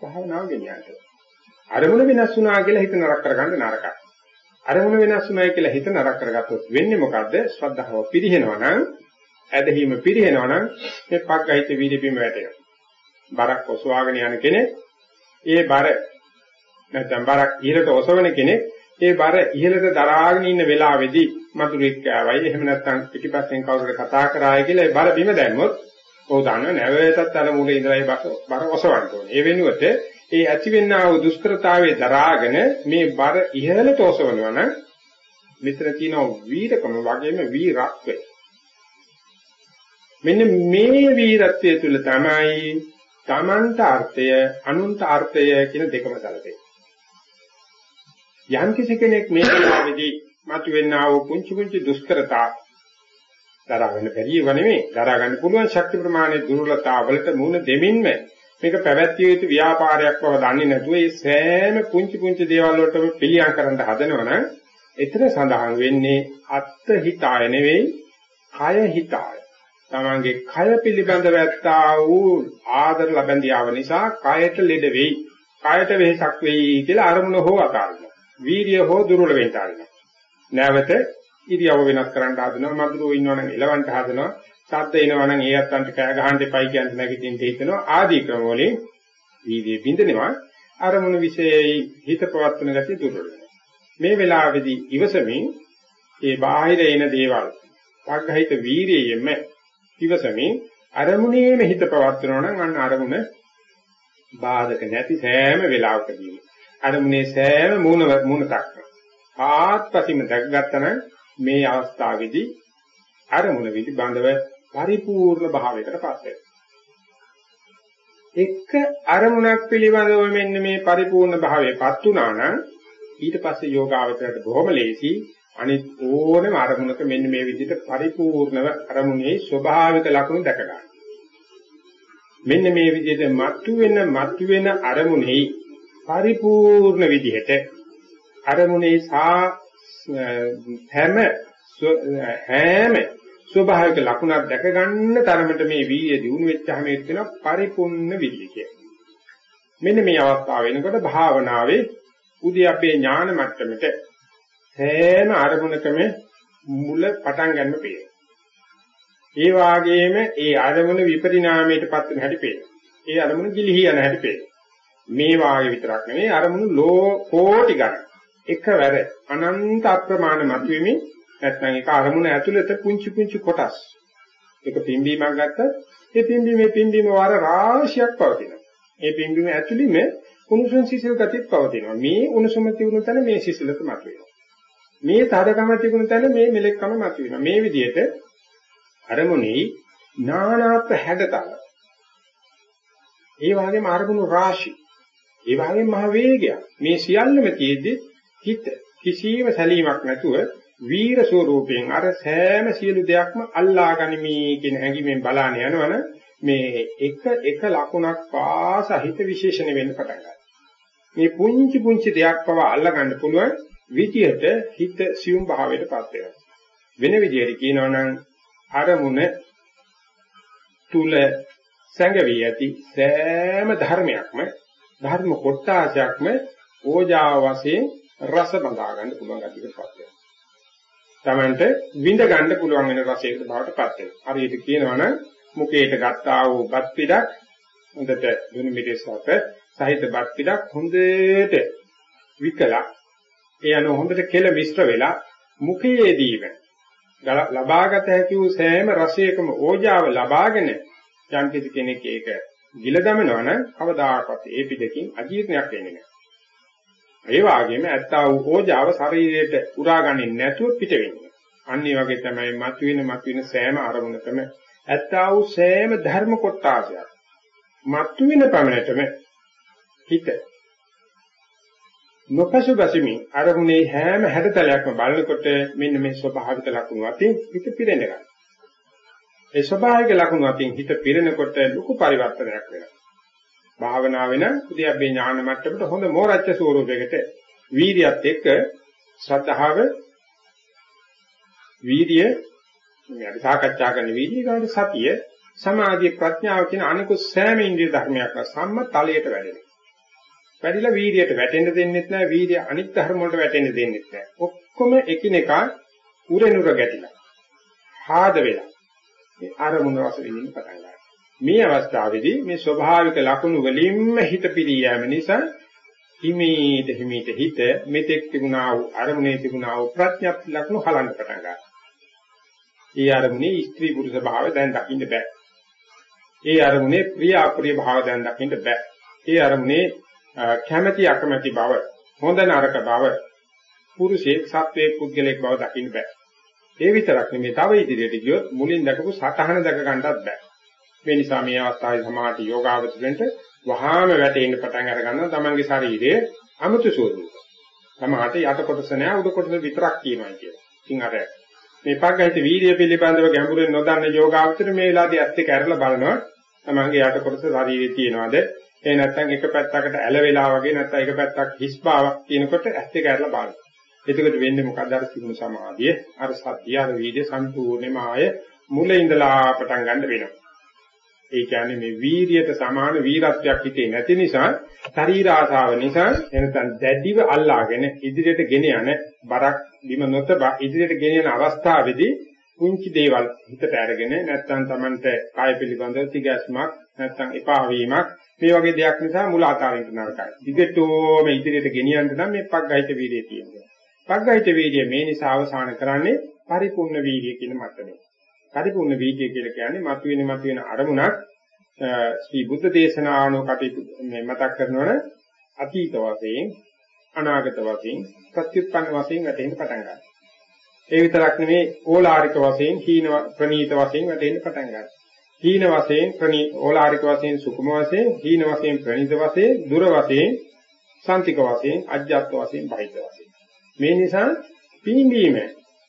භාවනාව ගෙනියන්න. අරමුණ වෙනස් වුණා කියලා හිත නරක කරගන්න නරකයි. අරමුණ වෙනස් වුණා කියලා හිත නරක කරගත්තොත් වෙන්නේ මොකද්ද? ශ්‍රද්ධාව පිරිහෙනවා නම් ඇදහිම පිරිහෙනවා නම් මේ පග්ග හිත වීර්ය බිම වැටෙනවා. බරක් ඔසවාගෙන යන කෙනෙක් ඒ බර නැත්නම් බරක් ඉහළට ඔසවන කෙනෙක් ඒ බර ඉහළට දරාගෙන ඉන්න වෙලාවේදී මතුරුෙක් ආවයි එහෙම නැත්නම් පිටිපස්සෙන් කවුරුද කතා කරායි කියලා ඒ බර බිම දැම්මොත් ඔහු දන්නව නැවතත් අර මුල ඉඳලා ඒ බර ඔසවන්න ඕනේ. ඒ වෙනුවට ඒ ඇතිවෙනා වූ දුෂ්කරතාවයේ දරාගෙන මේ බර ඉහළට ඔසවනවා නම් මෙතන තියෙන වීරකම වගේම වීරත්වය. මෙන්න මේ වීරත්වය තුල තමයි තමන්ට අර්ථය අනුන්ට අර්ථය කියන දෙකම සැලකෙන්නේ. යම් කිසි කෙනෙක් මේ වෙලාවේදී මතුවෙනා වූ කුංචි කුංචි දුෂ්කරතා දරා ගන්න බැරිව නෙමෙයි දරා ගන්න පුළුවන් ශක්ති ප්‍රමාණයේ දුර්වලතාවලට මුහුණ දෙමින්ම මේක පැවැත්විය යුතු ව්‍යාපාරයක් බව දන්නේ නැතුව ඒ සෑම පුංචි පුංචි දේවල් වලටම පිළියම් කරන්න හදනවනම් එතන සඳහන් වෙන්නේ අත්ත හිතාය නෙවෙයි කය හිතාය. තමන්ගේ කය පිළිබඳව ඇත්තා වූ ආදර ලැබෙන්දියාව නිසා කයට ලෙඩ වෙයි. කයට වෙහසක් වෙයි කියලා අරමුණ හෝ අතාරිනවා. වීර්ය හෝ දුර්වල වෙන්න ආරිනවා. නැවත ඉරියව වෙනස් කරන්න හදනවා. මధుරෝ ඉන්නවනම් එලවන්න හදනවා. ශබ්ද එනවනම් ඒ අත්තන්ට කෑ ගහන්න එපයි කියන නැගිටින්න හිතනවා. ආදී ක්‍රම වලින් වීර්ය බින්දනවා. අරමුණු විශේෂයි හිත පවත්වන ගැටි දුර්වල වෙනවා. මේ වෙලාවේදී ඉවසමින් ඒ බාහිර එන දේවල් පග්ගහිත වීර්යයෙන්ම ඉවසමින් අරමුණේම හිත පවත්වනවා නම් අන්න අරමුණ බාධක නැති සෑම වෙලාවකදීම. අරමුණේ සෑම මූණ මූණක් ආත්පසින්ම දැකගත්තනම් මේ අවස්ථාවේදී අරමුණ පිළිබඳව පරිපූර්ණ භාවයකට පත් වෙනවා. එක අරමුණක් පිළිබඳව මෙන්න මේ පරිපූර්ණ භාවයටපත් වුණා නම් ඊට පස්සේ යෝගාවචරයට බොහොම ලේසි අනිත් ඕනම අරමුණක මෙන්න මේ විදිහට පරිපූර්ණව අරමුණේ ස්වභාවික ලක්ෂණ දැක ගන්න. මෙන්න මේ විදිහට මතුවෙන මතුවෙන අරමුණේ පරිපූර්ණ විදිහට අරමුණේ සා හැම හැම ස්වභාවික ලක්ෂණක් දැක ගන්න තරමට මේ වීර්ය දිනු වෙච්චාම ඒක වෙන පරිපූර්ණ විදිය කියලා. මෙන්න මේ අවස්ථාව වෙනකොට භාවනාවේ උද්‍යප්පේ ඥාන මට්ටමට හැම අරමුණකම මුල පටන් ගන්න පේනවා. ඒ වාගේම ඒ අරමුණ විපරිණාමයටපත් වෙන හැටි පේනවා. ඒ අරමුණ ගිලිහි යන හැටි පේනවා. මේ වාගේ විතරක් නෙවෙයි අරමුණු ලෝ කෝටි ගණන් එකවර අනන්ත අප්‍රමාණ මතුවෙමින් නැත්නම් ඒක අරමුණ ඇතුළත පුංචි පුංචි කොටස් ඒක පිම්බීමක් ගත්ත ඒ පිම්බීමේ පිම්බීම වාර රාශියක් පවතිනවා ඒ පිම්බීම ඇතුළෙම උණුසුම් සිසිල් ගතියක් පවතිනවා මේ උණුසුම තිබුණු තැන මේ සිසිලත මතුවෙනවා මේ තදකම තිබුණු තැන මේ මෙලෙක්කම මතුවෙනවා. මේ විදිහට අරමුණේ නානාත් හැඩතල. ඒ වගේම අරමුණු රාශි. ඒ වගේම මහ වේගයක්. මේ සියල්ලම තියෙද්දි හිත කිසියම් සැලීමක් නැතුව වීර ස්වරූපයෙන් අර සෑම සියලු දෙයක්ම අල්ලා ගනිමි කියන හැඟීමෙන් බලාන යනවන මේ එක එක ලකුණක් පාස හිත විශේෂණ වෙන්න පටන් ගන්නවා. මේ පුංචි පුංචි දෙයක් පව අල්ලා ගන්න පුළුවන්. විදියට හිත සියුම් භාවයටපත් වෙනවා. වෙන විදියට කියනවා නම් අරමුණ තුල සංගවී ඇති සෑම ධර්මයක්ම ධර්ම කොටාසයක්ම ඕජාව වශයෙන් රස බඳා ගන්න පුළුවන් ගැටියටපත් වෙනවා. තමන්ට විඳ ගන්න පුළුවන් වෙන රසයකට බවටපත් වෙනවා. හරියට කියනවා නම් මුකේට ගත්තා වූ බත් පිටක් හොඳට දුනු මිදෙස් වත සහිත බත් පිටක් හොඳට විකලා ඒ අනුව හොඳට කෙල මිශ්‍ර වෙලා මුඛයේදීම ලබාගත හැකි වූ සෑම රසයකම ඕජාව ලබාගෙන යම් කෙනෙක් ඒක ගිල දමනවා නම් කවදාකවත් ඒ පිටකින් අජීර්ණයක් වෙන්නේ නැහැ. ඒ වගේම ඇත්තා වූ ඕජාව ශරීරයට උරාගන්නේ නැතුව පිට වෙන්නේ. අන්න ඒ වගේ තමයි මතුවෙන මතුවෙන සෑම අරමුණකම ඇත්තා වූ සෑම ධර්ම කොටාසයක් මතුවෙන පමණටම හිත නොපසු බසිමින් අරමුණේ හැම හැඩතලයක්ම බලනකොට මෙන්න මේ ස්වභාවික ලක්ෂණ අතින් හිත පිරෙන්න ගන්නවා. ඒ ස්වභාවික ලක්ෂණ අතින් හිත පිරෙනකොට ලොකු පරිවර්තනයක් වෙනවා. භාවනාව වෙන උද්‍යප්පේ ඥාන මට්ටමට හොඳ මෝරච්ච ස්වරූපයකට වීර්යයත් එක්ක ශ්‍රද්ධාව වීර්ය මේ අපි සාකච්ඡා කරන වීර්ය ගාන සතිය සමාධිය ප්‍රඥාව කියන අනිකුත් සෑම ඉන්ද්‍රිය ධර්මයක් සම්මතලයට වැඩෙනවා. වැඩිලා වීර්යයට වැටෙන්න දෙන්නෙත් නැහැ වීර්ය අනිත් ධර්ම වලට වැටෙන්න දෙන්නෙත් නැහැ. ඔක්කොම එකිනෙකා උරෙනුර ගැටිලා. හාද වෙලා. මේ අරමුණ රස විඳින්න පටන් ගන්නවා. මේ අවස්ථාවේදී මේ ස්වභාවික ලක්ෂණ වලින්ම හිත පිරී යෑම නිසා හිමීට හිමීට හිත මෙතෙක් තිබුණා වූ අරමුණේ තිබුණා වූ ප්‍රඥප්ති ලක්ෂණ හලන්න පටන් ගන්නවා. ඒ අරමුණේ ස්ත්‍රී පුරුෂ භාව දැන් දකින්න බෑ. ඒ අරමුණේ ප්‍රිය අප්‍රිය භාව දැන් දකින්න බෑ. ඒ අරමුණේ කැමැති අකමැති බව, හොඳ නරක බව, පුරුෂයෙක් සත්වයේ පුද්ගලයෙක් බව දකින්න බෑ. ඒ විතරක් නෙමෙයි තව ඉදිරියට ගියොත් මුලින් දැකපු සතහන දැක ගන්නත් බෑ. මේ නිසා මේ අවස්ථාවේ සමාධි යෝගාවචරෙන්ට වහාම වැටෙන්න පටන් අර ගන්නවා තමන්ගේ ශරීරයේ අමුතු ස්වරූපය. සමහරට යට කොටස නෑ උඩ කොටස විතරක් කියනවා කියලා. ඉතින් අර මේ පග්ගහිත වීර්ය පිළිබඳව ගැඹුරින් නොදන්න යෝගාවචර මේ වෙලාවේදී ඇත්ත එක ඇරලා බලනවා. තමන්ගේ යට කොටස ශරීරයේ තියනවාද? ඒ නැත්නම් එක පැත්තකට ඇල වෙලා වගේ නැත්නම් එක පැත්තක් හිස් බවක් තියෙනකොට ඇත්ත එක ඇරලා බලනවා. එතකොට වෙන්නේ මොකද අර තිබුණු සමාධිය අර සත්‍ය අර වීර්ය සම්පූර්ණයෙන්ම ආය මුල ඉඳලා පටන් ගන්න වෙනවා. ඒ කියන්නේ මේ වීරියට සමාන වීරත්වයක් හිතේ නැති නිසා ශරීර ආසාව නිසා එනතන් දැඩිව අල්ලාගෙන ඉදිරියට ගෙන යන බරක් බිම නොතබ ඉදිරියට ගෙන යන අවස්ථාවේදී කුංචි දේවල් හිතට අරගෙන නැත්නම් Tamanට කාය පිළිබඳව තිගැස්මක් නැත්නම් එපා වීමක් මේ වගේ දෙයක් නිසා මුල ආකාරයෙන් නරකයි. දිගටම ඉදිරියට ගෙනියන්න නම් මේ පග්ගහිත වීර්යය තියෙනවා. පග්ගහිත වීර්යය මේ නිසා අවසාන කරන්නේ පරිපූර්ණ වීර්යය කියන මට්ටමේ. පරිපූර්ණ වීර්යය කියලා කියන්නේ මතුවෙන මතුවෙන අරමුණක් ශ්‍රී බුද්ධ දේශනාවනෝ කටයුතු මේ මතක් කරනවනේ අතීත වශයෙන් අනාගත වශයෙන් ප්‍රත්‍යুৎපන්න වශයෙන් වැටෙන්න පටන් ගන්නවා. ඒ විතරක් නෙමෙයි ඕලාරික වශයෙන් හීන ප්‍රනීත වශයෙන් වැටෙන්න පටන් ගන්නවා. හීන වශයෙන් ප්‍රනී ඕලාරික වශයෙන් සුකුම වශයෙන් හීන වශයෙන් ප්‍රනීත වශයෙන් දුර වශයෙන් සාන්තික වශයෙන් අජ්ජත් වශයෙන් බහිත වශයෙන්. මේ නිසා පින්බීම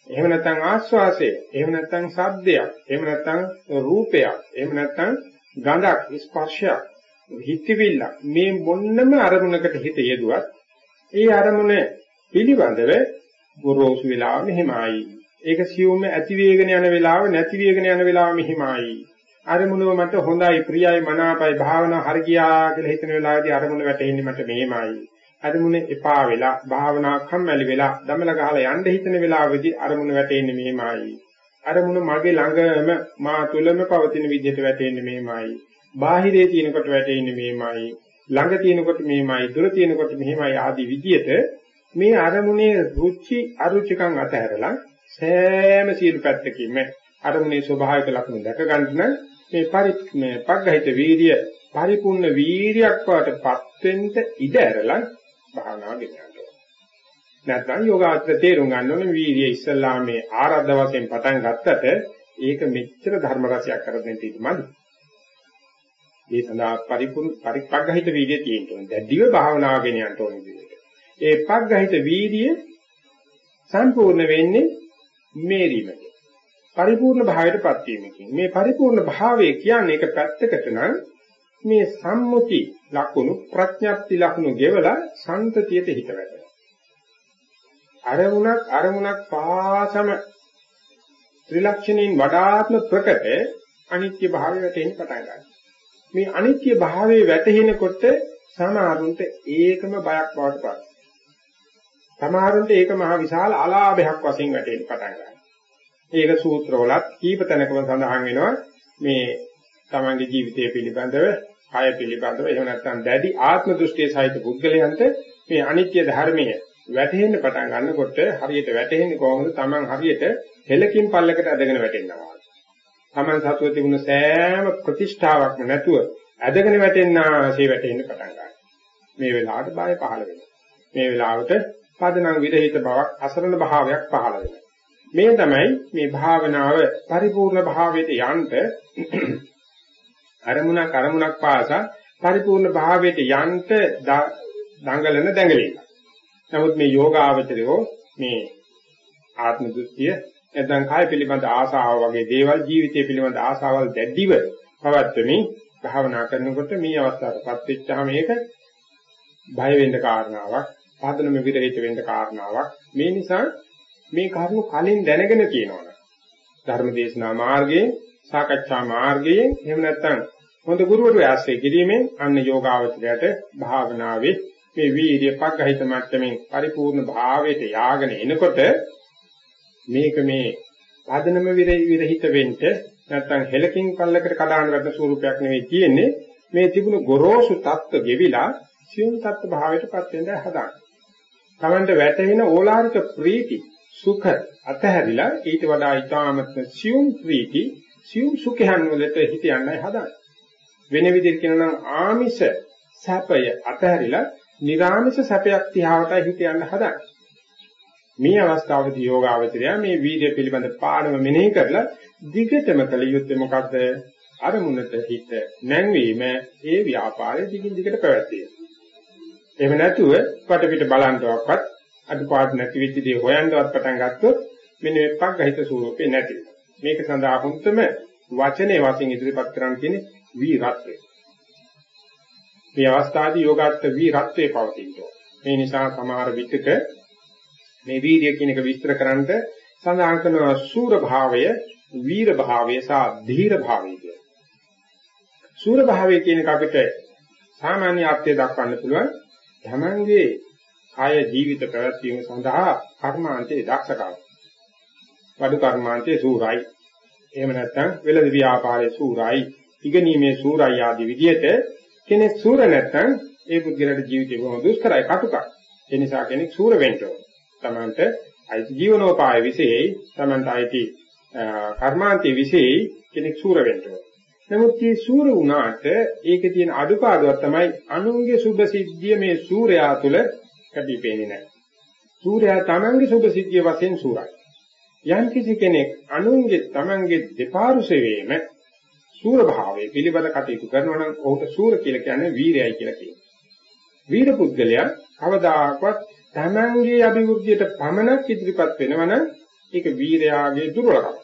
එහෙම නැත්නම් ආස්වාසය, එහෙම නැත්නම් ශබ්දයක්, එහෙම නැත්නම් රූපයක්, එහෙම නැත්නම් ගඳක්, ස්පර්ශයක්, හිතවිල්ල මේ මොන්නම අරමුණකට හිත යෙදුවත් ඒ අරමුණ පිළිබඳව ගොරෝසු වෙලාව මෙහිමයි. ඒක සියුම්ම ඇති වේගන යන වෙලාව නැති වේගන යන වෙලාව මෙහිමයි. අරමුණව මට හොඳයි ප්‍රියයි මනාපයි භාවනා හරි ගියා කියලා හිතන වෙලාවේදී අරමුණ වැටෙන්නේ මට මෙහෙමයි. අරමුණ එපා වෙලා භාවනා කම්මැලි වෙලා දමල ගහලා යන්න හිතන වෙලාවෙදී අරමුණ වැටෙන්නේ මෙහෙමයි. අරමුණ මගේ ළඟම මා තුලම පවතින විදිහට වැටෙන්නේ මෙහෙමයි. බාහිරේ තියෙනකොට වැටෙන්නේ මෙහෙමයි. ළඟ තියෙනකොට මෙහෙමයි. දුර තියෙනකොට මෙහෙමයි ආදී විදිහට මේ අරමුණේ රුචි අරුචිකම් අතහැරලා සෑම සියලු පැත්තකින්ම අරමුණේ ස්වභාවික ලක්ෂණ දැක ගන්න මේ පරි මේ පග්ගහිත වීර්ය පරිපූර්ණ වීර්යයක් වටපත් වෙන්න ඉඩ ඇරලා භාවනාව ගෙනියන්න ඕනේ. නැත්නම් යෝගාචර තේරුම් ගන්න ඕනේ වීර්යය ඉස්සල්ලා මේ ආරද්ධ වශයෙන් පටන් ගත්තට ඒක මෙච්චර ධර්ම රසයක් කරගෙන ඉඳීමයි. ඒ සඳහා පරිපූර්ණ පරිපග්ගහිත වීර්යය තියෙන්න ඕනේ. දැඩිව භාවනාව ගෙනියන්න ඕනේ විදිහට. ඒ පග්ගහිත වීර්යය සම්පූර්ණ වෙන්නේ මේරීමකින්. පරිපූර්ණ භාවයටපත් වීමකින්. මේ පරිපූර්ණ භාවය කියන්නේ එක පැත්තකට නම් මේ සම්මුති ලකුණු ප්‍රඥප්ති ලකුණු ගෙවලා සංතතියට හිත වැටෙනවා. අරමුණක් අරමුණක් පාසම ත්‍රිලක්ෂණයෙන් වඩාත්ම ප්‍රකට අනිත්‍ය භාවය වැටෙන්න පටන් ගන්නවා. මේ අනිත්‍ය භාවයේ වැටෙනකොට සමහරුන්ට ඒකම බයක් බවට පත්. සමහරුන්ට ඒක මහ විශාල අලාභයක් වශයෙන් වැටෙන්න පටන් ගන්නවා. ඒක සූත්‍රවලත් කීප තැනකම සඳහන් වෙනවා මේ තමන්ගේ ජීවිතය පිළිබඳව, කය පිළිබඳව, එහෙම නැත්නම් දැඩි ආත්ම දෘෂ්ටිය සහිත පුද්ගලයන්ට මේ අනිත්‍ය ධර්මය වැටහෙන්න පටන් ගන්නකොට හරියට වැටහෙන්නේ කොහොමද? තමන් හරියට හෙලකින් පල්ලකට ඇදගෙන වැටෙනවා. තමන් සතුව තිබුණ සෑම ප්‍රතිෂ්ඨාවක්ම නැතුව ඇදගෙන වැටෙන්නාසේ වැටෙන්න පටන් ගන්නවා. මේ වෙලාවට බය පහළ වෙනවා. මේ වෙලාවට පදනම් විරහිත බවක් අසරණ භාවයක් පහළ වෙනවා. මේ තමයි මේ භාවනාව පරිපූර්ණ භාවයට යන්න අරමුණක් අරමුණක් පාසා පරිපූර්ණ භාවයට යන්න දඟලන දැඟලීම. නමුත් මේ යෝගාවචරයෝ මේ ආත්ම දෘෂ්ටිය නැත්නම් කාය පිළිබඳ ආසාව වගේ දේවල් ජීවිතය පිළිබඳ ආසාවල් දැඩිව පවත්වමින් භාවනා කරනකොට මේ අවස්ථාවටපත් වෙච්චාම මේක බය වෙන්න කාරණාවක්, සාධනම විරහිත වෙන්න කාරණාවක්. මේ නිසා මේ කරුණු කලින් දැනගෙන තියෙනවනේ. ධර්මදේශනා මාර්ගයේ, සාකච්ඡා මාර්ගයේ, එහෙම නැත්නම් හොඳ ගුරුවරු ආශ්‍රය කිරීමෙන් අන්න යෝගාවචරයට භාවනාවේ මේ වීර්ය පග්ගහිත මට්ටමින් පරිපූර්ණ භාවයට යාගෙන එනකොට මේක මේ ආදනම විරහිත වෙන්න නැත්නම් හෙලකින් පල්ලකට කඩාන වැටෙන ස්වරූපයක් නෙවෙයි තියෙන්නේ මේ තිබුණු ගොරෝසු தত্ত্ব ගෙවිලා සියුම් தত্ত্ব භාවයටපත් වෙන්න හදාගන්න. තමන්ට වැටෙන ඕලාරික ප්‍රීති සුඛ අතහැරිලා ඊට වඩා ඊටාමත් සියුම් ප්‍රීති සියුම් සුඛයන් වලට හිත යන්නයි හදාගන්න. වෙන විදිහට කියනවා නම් ආමිෂ සැපය අතහැරිලා නිර්ආමිෂ සැපයක් තියාවටයි හිත යන්න හදාගන්න. මේ අවස්ථාවේදී යෝගාවචරය මේ වීර්ය පිළිබඳ පාඩම මෙනෙහි කරලා දිගටම කළ යුත්තේ මොකද්ද? අරමුණට හිත නැංවීම ඒ ව්‍යාපාරය දිගින් දිගට පැවැත්වීම. එහෙම නැතුව පිට බලන්නවක්වත් අඩුපාඩු නැති වෙච්ච දේ හොයන්නවත් පටන් ගත්තොත් මෙන්න මේ පග්ගහිත ස්වරූපේ නැති වෙනවා. මේක සඳහා හුත්තම වචනේ වශයෙන් ඉදිරිපත් කරන්න තියෙන්නේ වීරත්වය. මේ අවස්ථාවේ යෝගාර්ථ වීරත්වයේ පවතිනවා. මේ නිසා සමහර විටක මේ වීර්ය කියන එක විස්තර කරන්නට සඳහන් කරන සූර භාවය, වීර භාවය සහ ධීර භාවය කියන. සූර භාවය කියන එක අපිට සාමාන්‍ය අර්ථය දක්වන්න පුළුවන්. තමන්ගේ කාය ජීවිත පැවැත්වීම සඳහා කර්මාන්තයේ දක්ෂකම. වඩු කර්මාන්තයේ සූරයි. එහෙම නැත්නම් වෙළඳ ව්‍යාපාරයේ සූරයි, ඉගෙනීමේ සූරයි ආදී විදිහට කෙනෙක් සූර නැත්නම් ඒ පුද්ගලයාගේ ජීවිතය බොහොම දුෂ්කරයි කටුකයි. ඒ නිසා කෙනෙක් සූර වෙන්න ඕන. තමන්ට අයිති ජීවනෝපාය විශේෂයි තමන්ට අයිති කර්මාන්තයේ විශේෂයි කෙනෙක් සූර වෙන්න ඕන. නමුත් මේ සූර වුණාට ඒකේ තියෙන අඩුපාඩුවක් තමයි අනුන්ගේ සුභ සිද්ධිය මේ සූර්යා තුල කැපිපෙන්නේ නැහැ. සූර්යා තමන්ගේ සුභ සිද්ධිය වශයෙන් සූරයි. යම් කිසි කෙනෙක් අනුන්ගේ තමන්ගේ දෙපාර්ශ්ව වේම සූර භාවයේ පිළිබඳ කටයුතු කරනවා නම් ඔහුට සූර කියලා කියන්නේ වීරයයි කියලා කියනවා. වීර පුද්ගලයා කවදාකවත් තමන්ගේ අභිවෘද්ධියට පමණක් ඉදිරිපත් වෙනවනම් ඒක වීරයාගේ දුර්වලකම.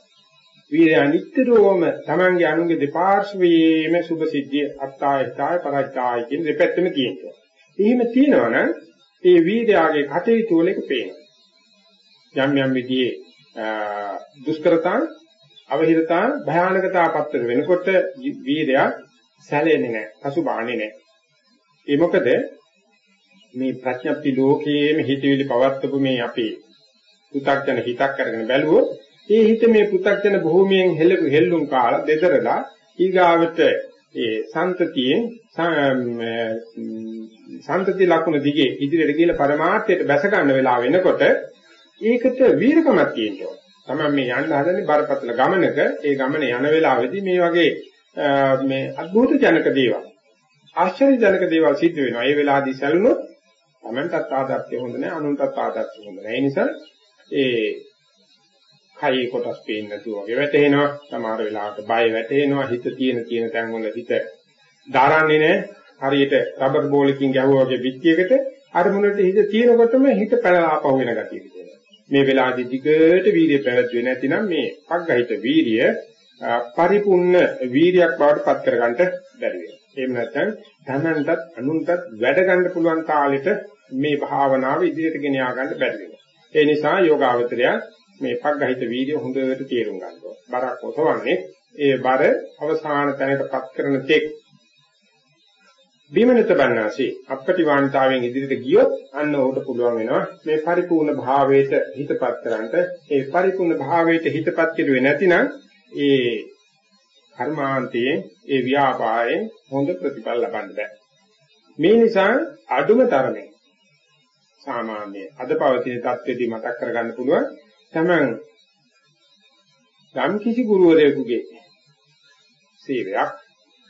වීරයා නිට්ටරෝම තමන්ගේ අනුන්ගේ දෙපාර්ශ්වයේම සුභ සිද්ධිය අත්තායතාය පරාජාය කියන දෙපැත්තම තියෙනවා. එහෙම තියෙනවනම් ඒ වීරයාගේ කටයුතු වල එක පේනවා. යම් යම් විදිහේ දුෂ්කරතා අවහිරතා භයානකතා පත්තර වෙනකොට වීරයා සැලෙන්නේ නැහැ, පසුබාන්නේ නැහැ. ඒ මොකද මේ ප්‍රඥප්ති ලෝකයේම හිතවිලි පවත්වපු මේ අපේ පු탁ජන හිතක් අරගෙන බැලුවොත් ඒ හිත මේ පු탁ජන භූමියෙන් හෙළු හෙල්ලුම් කාලා දෙදරලා ඊගාවට ඒ සන්තතියෙන් සන්තති ලකුණ දිගේ ඉදිරියට ගිහලා පරමාර්ථයට බැස ගන්න වෙලාව වෙනකොට ඒකට වීරකමක් තියෙනවා. තමයි මේ යන්න හදන්නේ බරපතල ගමනක ඒ ගමන යන වෙලාවේදී මේ වගේ මේ අద్భుත ජනක දේවල් ආශ්චර්ය ජනක දේවල් සිද්ධ වෙනවා. ඒ වෙලාවදී සැලුනොත් තමන්ටත් ආදර්ශය හොඳ නැහැ අනුන්ටත් ආදර්ශය හොඳ නැහැ. ඒ නිසා ඒ කයි කොටස් පේන්නේ නැතුව වගේ වැටෙනවා. සමහර වෙලාවට බය වැටෙනවා. හිත තියෙන තියෙන තැන් වල හිත දරන්නේ නැහැ. හරියට රබර් බෝලකින් ගැහුවා වගේ පිටියකට අරමුණට හිත තියෙනකොටම හිත පැනලා ආපහු වෙන ගතිය තියෙනවා. මේ වෙලාවේදී දිගට වීර්ය පැවැත්වුවේ නැතිනම් මේ පග්ගහිත වීර්ය පරිපූර්ණ වීර්යයක් බවට පත් කරගන්න බැරි වෙනවා. එහෙම නැත්නම් ධනන්ටත් අනුන්ටත් වැඩ ගන්න පුළුවන් තාලෙට මේ භාවනාව ඉදිරියට ගෙන යා ගන්න බැරි වෙනවා. ඒ නිසා යෝගාවචරය මේ පග්ගහිත වීර්ය හොඳට තේරුම් ගන්න ඕන. බරක් ඔසවන්නේ ඒ බර අවසාන තැනටපත් කරන තෙක් බිමනත බන්නාසි. අපටිවාණතාවයෙන් ඉදිරියට ගියොත් අන්න උඩ පුළුවන් වෙනවා මේ පරිපූර්ණ භාවයට හිතපත් කරන්නට. ඒ පරිපූර්ණ භාවයට හිතපත් කෙරුවේ නැතිනම් ඒ කර්මාන්තයේ ඒ ව්‍යාපාරයෙන් හොඳ ප්‍රතිඵල ලබන්න බෑ. මේ නිසා අඩුම තරමේ සාමාන්‍ය අද පවතින தත්ත්වෙදී මතක් කරගන්න පුළුවන් තමන් යම් කිසි ගුරුවරයෙකුගේ සේවයක්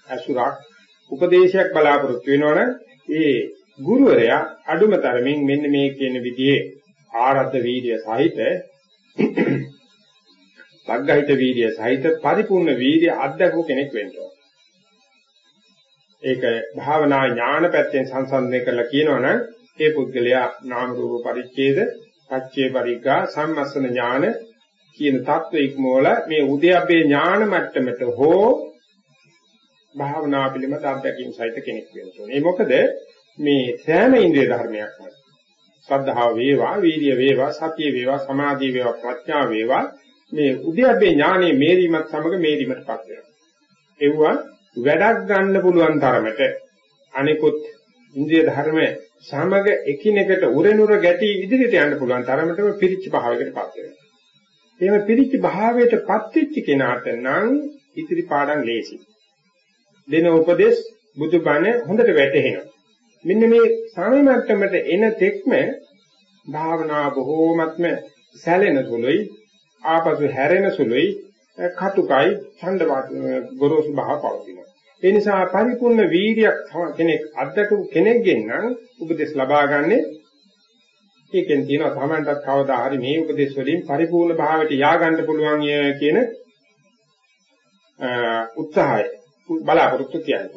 අසුරක් උපදේශයක් බලාපොරොත්තු වෙනවනම් ඒ ගුරුවරයා අඩුම තරමින් මෙන්න මේ කියන විදිහේ ආරද්ධ වීර්ය සහිත පග්ගහිත වීර්ය සහිත පරිපූර්ණ වීර්ය අධ්‍යක්ෂ කෙනෙක් වෙන්න ඒක භාවනා ඥාන පැත්තෙන් සංසන්දනය කරලා කියනවනම් ඒ පුද්ගලයා නාම රූප පරිච්ඡේද, පච්චේ පරිග්ගා, සම්මස්සන ඥාන කියන தত্ত্ব ඉක්මවල මේ උද්‍යප්පේ ඥාන මට්ටමට හෝ භාවනා පිළිබඳ අත්දැකීම් සහිත කෙනෙක් වෙන්න ඕනේ. ඒ මොකද මේ සෑම ඉන්ද්‍රිය ධර්මයක්ම ශ්‍රද්ධාව වේවා, වීර්ය වේවා, සතිය වේවා, සමාධිය වේවා, ප්‍රඥා වේවා මේ උද්‍යප්පේ ඥානයේ මේරීමත් සමග මේරීමටපත් වෙනවා. ඒවා වැඩක් ගන්න පුළුවන් තරමට අනිකුත් ඉන්ද්‍රිය ධර්ම සමග එකිනෙකට උරෙනුර ගැටි ඉදිරියට යන්න පුළුවන් තරමටම පිරිච්ච භාවයකටපත් වෙනවා. එහෙම පිරිච්ච භාවයටපත් වෙච්ච කෙනාට නම් ඉතිරි පාඩම් ලේසි. දෙන උපදේශ බුදුබණ හොඳට වැටහෙනවා. මෙන්න මේ සාමි මට්ටමට එන තෙක්ම භාවනා බොහෝමත්ම සැලෙන සුළුයි ආපසු හැරෙන සුළුයි කටුකයි ඡන්ද ගොරෝසු භාව පවතිනවා. ඒ නිසා පරිපූර්ණ වීර්යයක් කෙනෙක් අත්දකපු කෙනෙක්ගෙන් නම් උපදෙස් ලබා ගන්නෙ ඒකෙන් තියෙනවා තමන්ටත් කවදා හරි මේ උපදෙස් වලින් පරිපූර්ණ භාවයට යා ගන්න පුළුවන් කියන උත්සාහය බලාපොරොත්තු තියන්න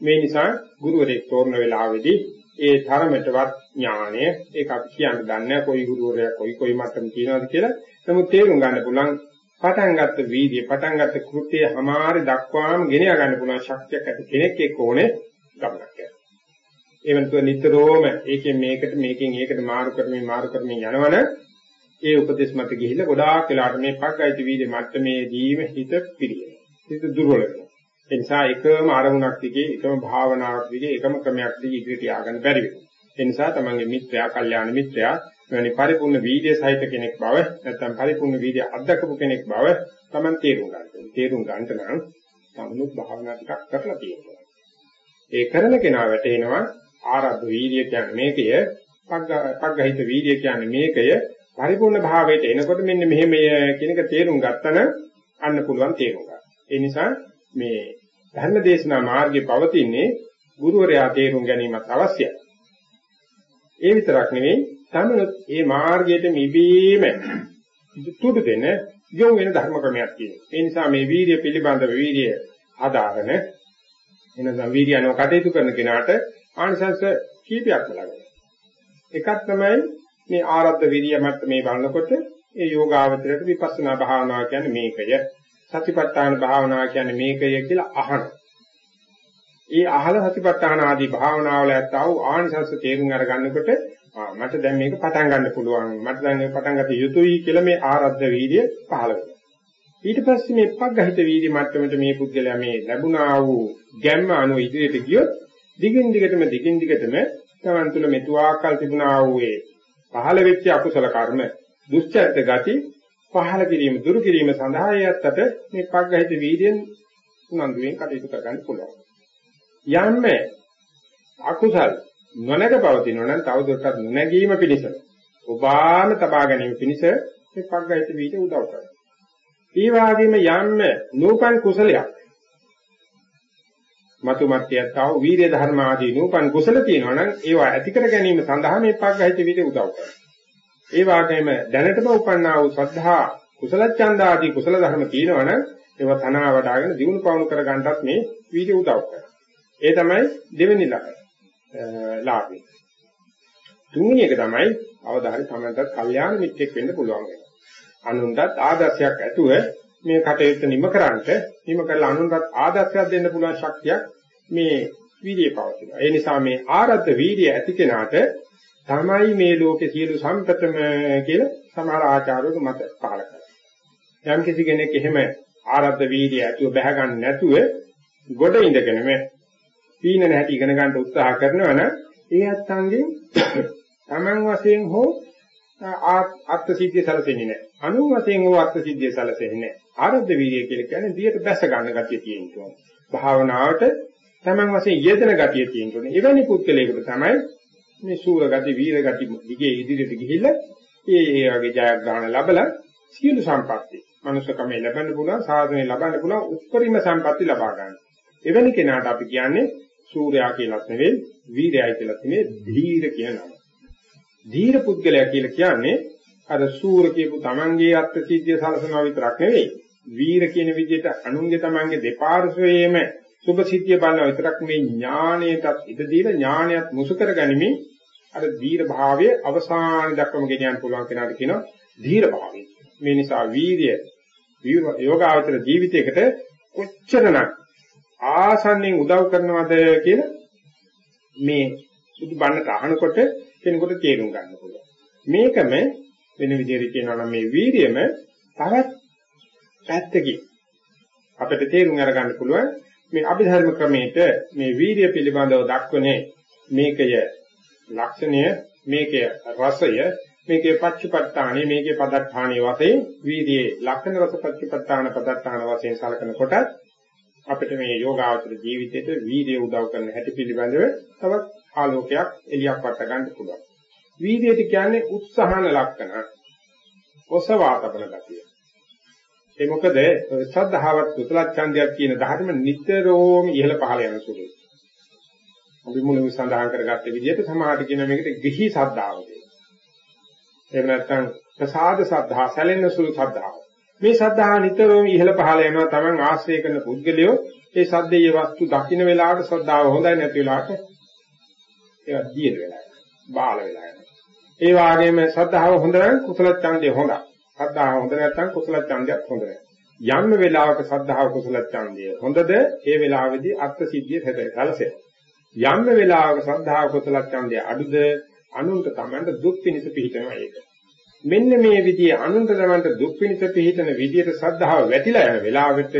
මේ නිසා ගුරුවරයෙක් තෝරන වෙලාවේදී ඒ තරමටවත් ඥාණය ඒක අපි කියන්න දන්නේ කොයි ගුරුවරයා කොයි කොයි මට්ටම කියනවාද කියලා. නමුත් තේරුම් ගන්න පුළුවන් පටන් ගත්ත වීර්ය පටන් ගත්ත කෘත්‍යය හමාරි දක්වාම ගෙන ගන්න පුළුවන් ශක්තියක් ඇති කෙනෙක් එක්ක ඕනේ ගමනක් යනවා. ඒ වෙනතුව නිතරම ඒකෙන් මේකට මේකෙන් ඒකට මාරු කරමින් මාරු කරමින් යනවනේ ඒ උපදේශ මත ගිහිල්ලා ගොඩාක් වෙලාට මේ පග්ගයිති වීර්ය මට්ටමේදීම හිත පිළියෙනවා. හිත දුර්වල වෙනවා. ඒ නිසා එකම අරමුණක් දිගේ එකම භාවනාවක් දිගේ එකම ක්‍රමයක් දිගේ ඉදිරියට ය아가න්න බැරි වෙනවා. ඒ නිසා තමන්ගේ මිත්‍රයා, කල්යාණ මිත්‍රයා මෙවැනි පරිපූර්ණ වීර්ය සහිත කෙනෙක් බව නැත්නම් පරිපූර්ණ වීර්ය අත්දකපු කෙනෙක් බව තමන් තේරුම් ගන්න ඕනේ. තේරුම් ගන්නට නම් සම්මුත් භාවනා ටිකක් කරලා තියෙනවා. ඒ කරන කෙනා වැටෙනවා ආරද්ධ වීර්ය කියන්නේ මේකය, පග්ගහිත වීර්ය කියන්නේ මේකය පරිපූර්ණ භාවයට එනකොට මෙන්න මෙහෙමය කියන එක තේරුම් ගත්තන අන්න පුළුවන් තේරුම් ගන්න. ඒ නිසා මේ ධර්ම දේශනා මාර්ගයේ පවතින්නේ ගුරුවරයා තේරුම් ගැනීමත් අවශ්‍යයි. ඒ විතරක් නෙවෙයි තමනුත් මේ මාර්ගයට මිබීම තුඩු දෙන යොමු වෙන ධර්ම ක්‍රමයක් තියෙනවා. ඒ නිසා මේ වීර්ය පිළිබඳව වීර්ය ආදාගෙන එනනම් වීර්යano කටයුතු කරන කෙනාට ආනිසංස කීපයක්ම ලැබෙනවා. එකක් තමයි මේ ආරද්ධ විරිය මට්ටමේ බලනකොට ඒ යෝගාවචරයට විපස්සනා භාවනාව කියන්නේ මේකය. සතිපට්ඨාන භාවනාව කියන්නේ මේකය කියලා අහන. ඒ අහල සතිපට්ඨාන ආදී භාවනාවල ඇත්තව ආනිසංස තේරුම් අරගන්නකොට මට දැන් මේක පටන් ගන්න පුළුවන්. මට දැන් මේක පටන් ගත යුතුයි කියලා මේ ආරද්ධ වීර්ය පහළ වෙනවා. ඊට පස්සේ මේ පග්ගහිත වීර්ය මට්ටමට මේ පුද්ගලයා මේ ලැබුණා වූ ගැම්ම අනුව ඉදිරියට ගියොත් දිගින් දිගටම දිගින් දිගටම තමන් තුළ මෙතුආකල් තිබුණා වූ ඒ පහළ වෙච්ච අකුසල කර්ම දුස්චරිත ගති පහළ කිරීම දුරු කිරීම සඳහා යත්තට මේ පග්ගහිත වීර්යෙන් උනන්දුවෙන් කටයුතු කරගන්න පුළුවන්. යන්න අකුසල් නොනැග පවතිනවා නම් තවදුරටත් නොනැගීම පිණිස ඔබාම තබා ගැනීම පිණිස මේ පග්ගහිත වීර්ය උදව් කරනවා. ඒ වගේම යන්න නූපන් කුසලයක් මතු මත්යතාව වීර්ය ධර්ම ආදී නූපන් කුසල තියෙනවා නම් ඒවා ඇති කර ගැනීම සඳහා මේ පග්ගහිත වීර්ය උදව් කරනවා. ඒ වගේම දැනටම උපන්නා වූ ශ්‍රද්ධා කුසල ඡන්ද ආදී කුසල ධර්ම තියෙනවා නම් ඒවා තනවා වඩාගෙන දිනු පවණු කර ගන්නටත් මේ වීර්ය උදව් කරනවා. ඒ තමයි දෙවෙනි ලාභය. තුන්වෙනි එක තමයි අවදාහරි තමන්ටත් කල්යාණ මිත්‍රෙක් වෙන්න පුළුවන් වෙනවා. අනුන්ටත් ආදර්ශයක් ඇතුව මේ කටයුත්ත නිම කරන්නට නිම කරලා අනුන්ටත් ආදර්ශයක් දෙන්න පුළුවන් ශක්තියක් මේ වීර්යය පවතිනවා. ඒ නිසා මේ ආරද්ධ වීර්යය ඇති කෙනාට තමයි මේ ලෝකේ සියලු සම්පතම කියලා සමහර ආචාර්යවරු මත පහල කරනවා. යම් කිසි කෙනෙක් එහෙම ආරද්ධ වීර්යය ඇතුව බැහැ ගන්න නැතුව ගොඩ ඉඳගෙනම පීනන හැටි ඉගෙන ගන්න උත්සාහ කරනවා නම් ඒ අත්ංගෙන් තමන් වශයෙන් හෝ අර්ථ සිද්ධිය සැලසෙන්නේ නැහැ. අනු වශයෙන් හෝ අර්ථ සිද්ධිය සැලසෙන්නේ නැහැ. ආරද්ධ වීර්යය කියලා කියන්නේ දියට බැස ගන්න ගතිය තියෙනවා. භාවනාවට තමන් වශයෙන් යෙදෙන ගතිය තියෙනවා. එවැනි පුද්ගලයෙකුට තමයි මේ සූර ගති, වීර ගති දිගේ ඉදිරියට ගිහිල්ලා ඒ ඒ වගේ ජයග්‍රහණ ලැබලා සියලු සම්පatti මනුෂ්‍යකමේ ලැබෙන්න පුළුවන්, සාධනෙ ලබන්න පුළුවන් උත්පරිම සම්පatti ලබා ගන්න. එවැනි කෙනාට අපි කියන්නේ සූර්යා කියලාත් නෙවෙයි වීරයයි කියලාත් නෙවෙයි ධීර කියන නම. ධීර පුද්ගලයා කියලා කියන්නේ අර සූර කියපු තමන්ගේ අත්ති සිද්ධිය සලසනවා විතරක් නෙවෙයි වීර කියන විදිහට අනුන්ගේ තමන්ගේ දෙපාර්ශ්වයේම සුභ සිද්ධිය බලනවා විතරක් මේ ඥාණයටත් ඉඩ දීලා ඥාණයත් මුසු කරගනිමින් අර ධීර භාවයේ අවසාන දක්වම ගෙන යන්න පුළුවන් කෙනාට කියනවා ධීර භාවය. මේ නිසා වීර්ය යෝගාවචර ජීවිතයකට කොච්චරනම් ආසන්නෙන් උදව් කරනවද කියලා මේ සුදු බන්නට අහනකොට කෙනෙකුට තේරුම් ගන්න පුළුවන්. මේකම වෙන විදිහට කියනවා නම් මේ වීර්යම තවත් පැත්තකින් අපිට තේරුම් අරගන්න පුළුවන් මේ අභිධර්ම ක්‍රමයේට මේ වීර්ය පිළිබඳව දක්වන්නේ මේකය ලක්ෂණය මේකේ රසය මේකේ පච්චපට්ඨානෙ මේකේ පදත්තාණේ වශයෙන් වීර්යයේ ලක්ෂණ රස පච්චපට්ඨාන පදත්තාන වශයෙන් සලකනකොට අපිට මේ යෝගාවචර ජීවිතේට වීර්යය උදව් කරන හැටි පිළිබඳව තවත් ආලෝකයක් එලියක් වට ගන්න පුළුවන්. වීර්යයට කියන්නේ උත්සාහන ලක්ෂණ. ඔසවා තබන ගතිය. ඒ මොකද ශ්‍රද්ධාවත් කුසල ඡන්දයක් කියන ධර්ම නිතරම ඉහළ පහළ යන සුළුයි. අපි මුලින්ම සඳහන් කරගත්ත විදිහට සමාධි කියන මේකට ගිහි ශ්‍රද්ධාව කියනවා. එහෙම නැත්නම් ප්‍රසාද ශ්‍රද්ධා, සැලෙන සුළු ශ්‍රද්ධාව. මේ ශ්‍රද්ධාව නිතරම ඉහළ පහළ යනවා Taman ආශ්‍රය කරන පුද්ගලයෝ ඒ සද්දේ වස්තු දකින්න වෙලාවට ශ්‍රද්ධාව හොඳයි නැති වෙලාවට ඒවා දියර වෙලා යනවා. බාල වෙලා යනවා. ඒ වගේම ශ්‍රද්ධාව හොඳ නම් කුසල ඡන්දය හොඳයි. ශ්‍රද්ධාව හොඳ නැත්නම් කුසල ඡන්දයක් හොඳ නැහැ. යම් වෙලාවක ශ්‍රද්ධාව කුසල ඡන්දය හොඳද ඒ වෙලාවේදී අර්ථ සිද්ධිය හැදෙයි කලසේ. යම් වෙලාවක ශ්‍රද්ධාව කුසල ඡන්දය අඩුද අනුන්ට තමන්ට දුක් පිණිස පිහිටනවා ඒක. මෙන්න මේ විදිහේ අනුන්ට තමන්ට දුක් පිණිස පිහිටන විදිහට ශ්‍රද්ධාව වැටිලා යන වෙලාවට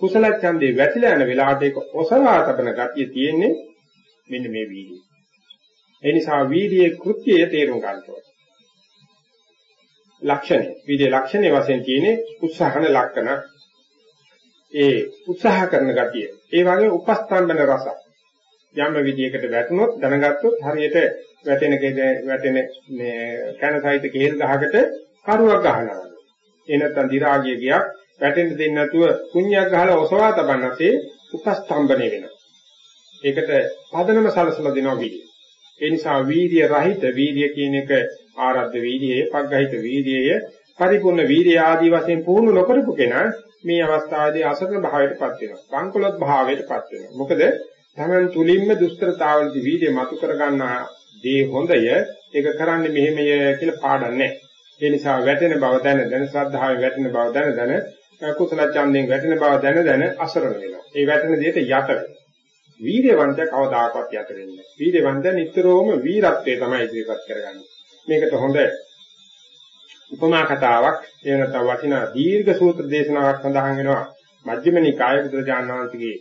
කුසල ඡන්දේ වැටිලා යන වෙලාවට ඒක ඔසවා තබන ගතිය තියෙන්නේ මෙන්න මේ වීර්යය. ඒ නිසා වීර්යයේ කෘත්‍යය තේරුම් ගන්න ඕනේ. ලක්ෂණය. විදේ ලක්ෂණයේ වශයෙන් තියෙන්නේ උත්සාහන ලක්ෂණ. ඒ උත්සාහ කරන ගතිය. ඒ වගේ උපස්තම්බන රස. යම් විදියකට වැටුනොත් දැනගත්තොත් හරියට වැටෙන වැටෙන මේ කනසහිත කේල් ගහකට කරුවක් ගහනවා. ඒ නැත්තම් දි รา ගිය ගියක් වැටෙන්න දෙන්නේ නැතුව කුණ්‍යක් ගහලා ඔසවා තබන්නසේ උපස්තම්බනේ වෙනවා. ඒකට පදනම සලසලා දෙනවා විදිය. ඒ නිසා වීර්ය රහිත වීර්ය කියන එක ආරද්ධ වීර්යයේ, පග්ගහිත වීර්යයේ, පරිපූර්ණ වීර්ය ආදී වශයෙන් පුහුණු නොකරපු කෙනා මේ අවස්ථාවේදී අසරණ භාවයටපත් වෙනවා. බංකොලොත් භාවයටපත් වෙනවා. මොකද තමන් තුලින්ම දුෂ්කරතාවලදී වීර්ය මතු කරගන්න දේ හොඳය. ඒක කරන්නේ මෙහෙමය කියලා පාඩම් නැහැ. ඒ නිසා වැටෙන බව දැන දැන ශ්‍රද්ධාවෙන් වැටෙන බව දැන දැන කුසල ඡන්දයෙන් වැටෙන බව දැන දැන අසරණ වෙනවා. ඒ වැටෙන දෙයට යට වෙනවා. වීරවන්ත කවදාකවත් යට වෙන්නේ නැහැ. වීරවන්ත නිතරම වීරත්වයේ තමයි ඉදිරිපත් කරගන්නේ. මේකට හොඳ උපමා කතාවක් එහෙම නැත්නම් වටිනා දීර්ඝ සූත්‍ර දේශනාවක් සඳහන් වෙනවා මජ්ක්‍ධිම නිකාය බුදුරජාණන් වහන්සේගේ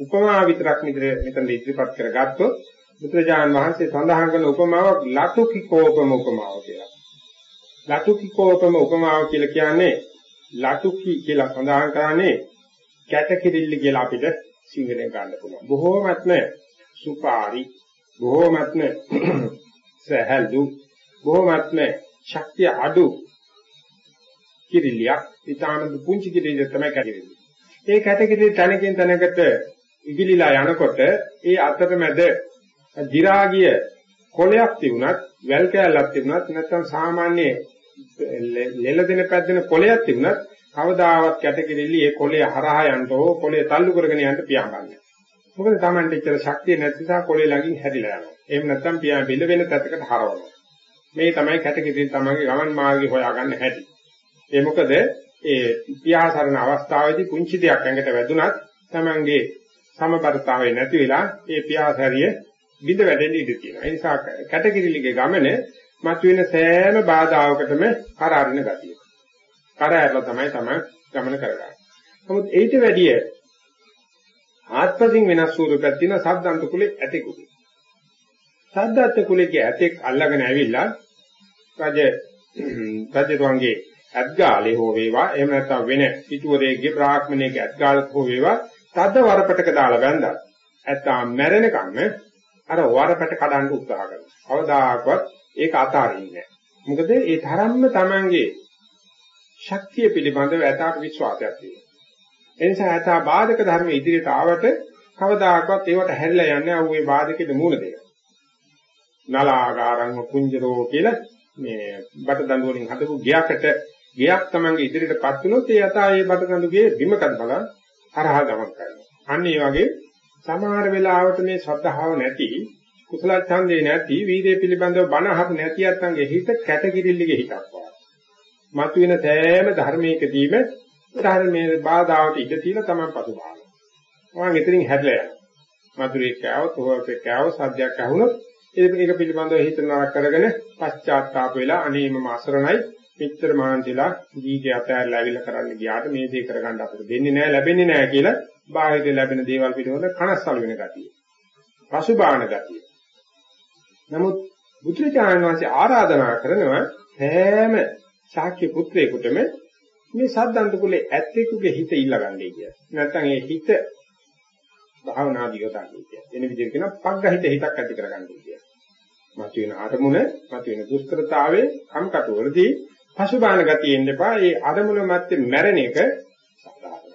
උපමා විතරක් මෙතන ඉදිරිපත් කරගත්තොත් බුදුරජාණන් වහන්සේ සඳහන් කරන උපමාවක් ලතුකිකෝපම උපමාව කියලා. ලතුකිකෝපම උපමාව කියලා කියන්නේ ලතුකි කියලා සඳහන් කරන්නේ කැටකිරිල්ල කියලා අපිට සිංහලෙන් ගන්න පුළුවන්. බොහෝමත්ම සුපාරි බොහෝමත්ම සහල්දු බොහොමත්ම ශක්තිය අඩු කිරිලියක් ඊටාන පුංචි කිරිලිය තමයි කැටිවිලි. ඒ කැටකිරි තනකින් තනකට ඉගිලිලා යනකොට ඒ අතරමැද දි รา ගිය කොලයක් තිබුණත් වැල් කෑල්ලක් තිබුණත් නැත්නම් සාමාන්‍ය ලෙල දෙන පැද්දෙන කොලයක් තිබුණත් කවදාවත් කැටකිරිලි ඒ කොලේ හරහා යන්න ඕ කොලේ තල්ලු කරගෙන යන්න පියාඹන්නේ. මොකද Tamante ඉතර ශක්තිය නැති නිසා කොලේ ළඟින් හැදිලා යනවා. එහෙම නැත්නම් පියා බෙල්ල වෙන පැත්තකට හරවනවා. මේ තමයි කැටකිරින් තමන්ගේ ගමන් මාර්ගය හොයාගන්න හැටි. ඒ මොකද ඒ පියාසරණ අවස්ථාවේදී පුංචි දෙයක් ඇඟට වැදුනත් තමන්ගේ සමබරතාවය නැති වෙලා ඒ පියාසරිය බිඳ වැටෙන්න ඉඩ තියෙනවා. ඒ නිසා කැටකිරිලිගේ ගමන මතුවෙන සෑම බාධාවකටම කර අරින ගතිය. කර ඇරලා තමයි තමයි ගමන කරගන්නේ. නමුත් ඊට වැඩිය ආත්මසින් වෙනස් ස්වරූපයක් තියෙන සද්දන්ත කුලේ ඇතෙකුයි. සද්දත්ත කුලයේ ඇතෙක් අල්ලගෙන ඇවිල්ලා රජ රජතුන්ගේ අත්ගාලේ හෝ වේවා එහෙම නැත්නම් වෙන පිටුවරේගේ බ්‍රාහ්මණයේ අත්ගාලක හෝ වේවා තද වරපටක දාලා බැඳා නැත්නම් මැරෙනකම් අර වරපට කඩන්න උත්සාහ කරනවා. අවදාකවත් ඒක අතාරින්නේ නැහැ. මොකද ඒ තරම්ම Tamange ශක්තිය පිළිබඳව ඇතාට විශ්වාසයක් තියෙනවා. ඒ නිසා ඇතා බාධක ධර්ම ඉදිරියට ආවට කවදාකවත් ඒවට හැරිලා යන්නේ ආවේ බාධකෙට මූල දෙක. නලාගාරං කුංජරෝ කියලා මේ බටදඬු වලින් හදපු ගියකට ගියක් තමන්ගේ ඉදිරියටපත් වුණොත් ඒ යථා ඒ බටදඬුගේ බිමකත් බලන් හරහා ගමන් කරනවා. අන්න ඒ වගේ සමහර වෙලාවට මේ ශ්‍රද්ධාව නැති කුසල ඡන්දේ නැති වීර්ය පිළිබඳව බණ අහපු නැති අත්ංගේ හිත කැටකිරිල්ලගේ හිතක් වගේ. මතුවෙන සෑම ධර්මයකදීම ධර්මයේ බාධාවට ඉඳ තියලා තමයි පසුබාහන. මම එතනින් හැදලා යනවා. මధుරේ කෑවොත්, හොරේ කෑවොත්, සද්දයක් ඇහුනොත් ඒක පිළිබඳව හිත නරක කරගෙන පශ්චාත්තාප වෙලා අනේ මම අසරණයි මෙච්චර මහන්සිලා දීගේ අතහැරලා ඇවිල්ලා කරන්න ගියාට මේ දේ කරගන්න අපිට දෙන්නේ නැහැ ලැබෙන්නේ නැහැ කියලා බාහිර ලැබෙන දේවල් පිළිබඳ කනස්සල් වෙන ගතිය. පසුබාහන ගතිය. නමුත් බුදුරජාණන් වහන්සේ ආරාධනා කරනවා හැම ශාක්‍ය පුත්‍රයෙකුටම මේ සද්දන්ත කුලේ ඇත්තෙකුගේ හිත ඉල්ලගන්නේ කියලා. නැත්නම් ඒ හිත භාවනාදී යොදන්නේ කියලා. වෙන විදිහට කියනවා පග්ගහිත හිතක් ඇති කරගන්නේ කියලා. මතුවෙන අරමුණ, මතුවෙන දුෂ්කරතාවේ කම්කටවලදී පසුබාහන ගතිය එන්න එපා. ඒ අරමුණ මැත්තේ මැරෙන එක සාධාරණයි.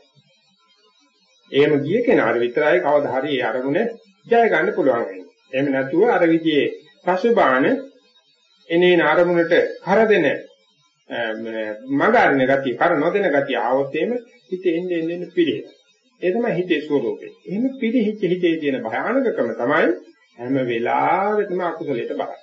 එහෙම ගිය කෙනාට විතරයි කවදා හරි ඒ අරමුණ ජය ගන්න පුළුවන් වෙන්නේ. එහෙම නැතුව අර විදිහේ පසුබාහන එනේන අරමුණට කරදෙන මඟ අරින ගතිය, කර නොදෙන ගතිය ආවොත් එහෙම හිතේ එන්නේ එන්නේ පිළිහෙන. ඒ තමයි හිතේ ස්වરૂපය. එහෙම පිළිහිච්ච හිතේ තියෙන භයානකකම තමයි හැම වෙලාවෙම අකුසලයට බරයි.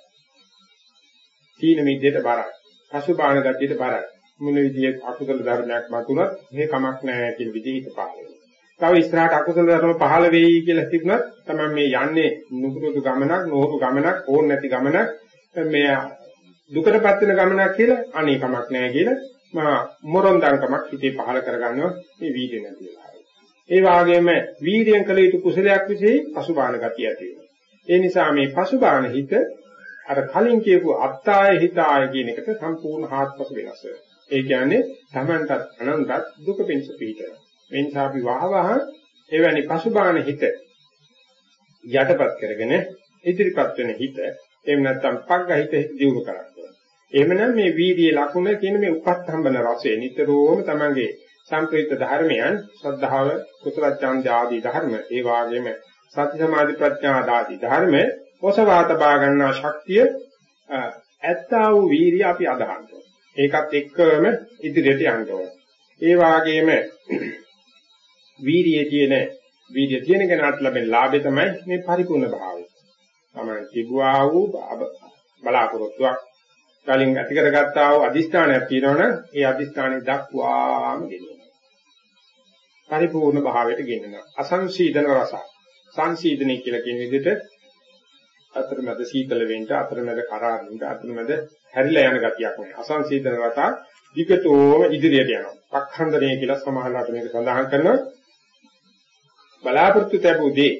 තීන මිද්දේට බරයි. පසුබාහන ගතියට බරයි. මොන විදිහේ අකුසල ධර්මයක් මතුනත් මේ කමක් නැහැ කියන විදිහට පහළ වෙනවා. තව ඉස්සරහට අකුසල ධර්ම පහළ වෙයි කියලා තිබුණත් තමයි මේ යන්නේ නුකුරුදු ගමනක්, නෝරු ගමනක්, ඕන නැති ගමනක් මේ දුකටපත් වෙන ගමනක් කියලා අනේ කමක් නැහැ කියලා මා මොරොන්දන්කමක් හිතේ පහළ කරගන්නවා මේ වීර්ය නැති වෙලාවේ. ඒ වගේම වීර්යයෙන් කළ යුතු කුසලයක් විසෙයි පසුබාහන ගතිය ඇති වෙනවා. ඒ නිසා මේ පසුබාහන හිත අර කලින් කියපු අත්තාය හිතාය කියන එකට සම්පූර්ණ හාත්පස වෙනස් වෙනවා. ඒ කියන්නේ තමන්ටත් අනන්තත් දුක පිණිස පිහිටනවා. මේ නිසා අපි වහවහ එවැනි පසුබාහන හිත යටපත් කරගෙන ඉදිරිපත් වෙන හිත එහෙම නැත්නම් පග්ගහිත දියුණු කරගන්නවා. එහෙමනම් මේ වීර්යයේ ලකුණ කියන මේ උපස්තම්බන රසය නිතරම තමන්ගේ සම්ප්‍රිත ධර්මයන් ශ්‍රද්ධාව කුසල ඡන්ද ආදී ධර්ම ඒ වාගේම සති සමාධි ප්‍රඥා ආදී ධර්ම ඔසවා තබා ගන්නා ශක්තිය ඇත්තා වූ වීර්ය අපි අදහනවා. ඒකත් එක්කම ඉදිරියට යන්න ඕන. ඒ වාගේම වීර්යයේ තියෙන වීර්ය තියෙන කෙනාට ලැබෙන ලාභය තමයි මේ පරිපූර්ණ භාවය. තමයි තිබුවා වූ බලාපොරොත්තුවක් කලින් ඇති කරගත්තා වූ අදිස්ථානයක් තියෙනවනම් ඒ අදිස්ථානෙ දක්වාම ගෙනියනවා. පරිපූර්ණ භාවයට ගෙනියනවා. අසංසීදන රස. සංසීදනය කියලා කියන විදිහට අතරමැද සීතල වෙන්න අතරමැද කරාර වෙන්න අතරමැද හැරිලා යන ගතියක් නෑ. අසංසීදන රස විකටෝම ඉදිරියට යනවා. පක්ඛන්දනය කියලා සමහරවිට මේක සඳහන් කරනවා. බලාපොරොත්තු ලැබුදී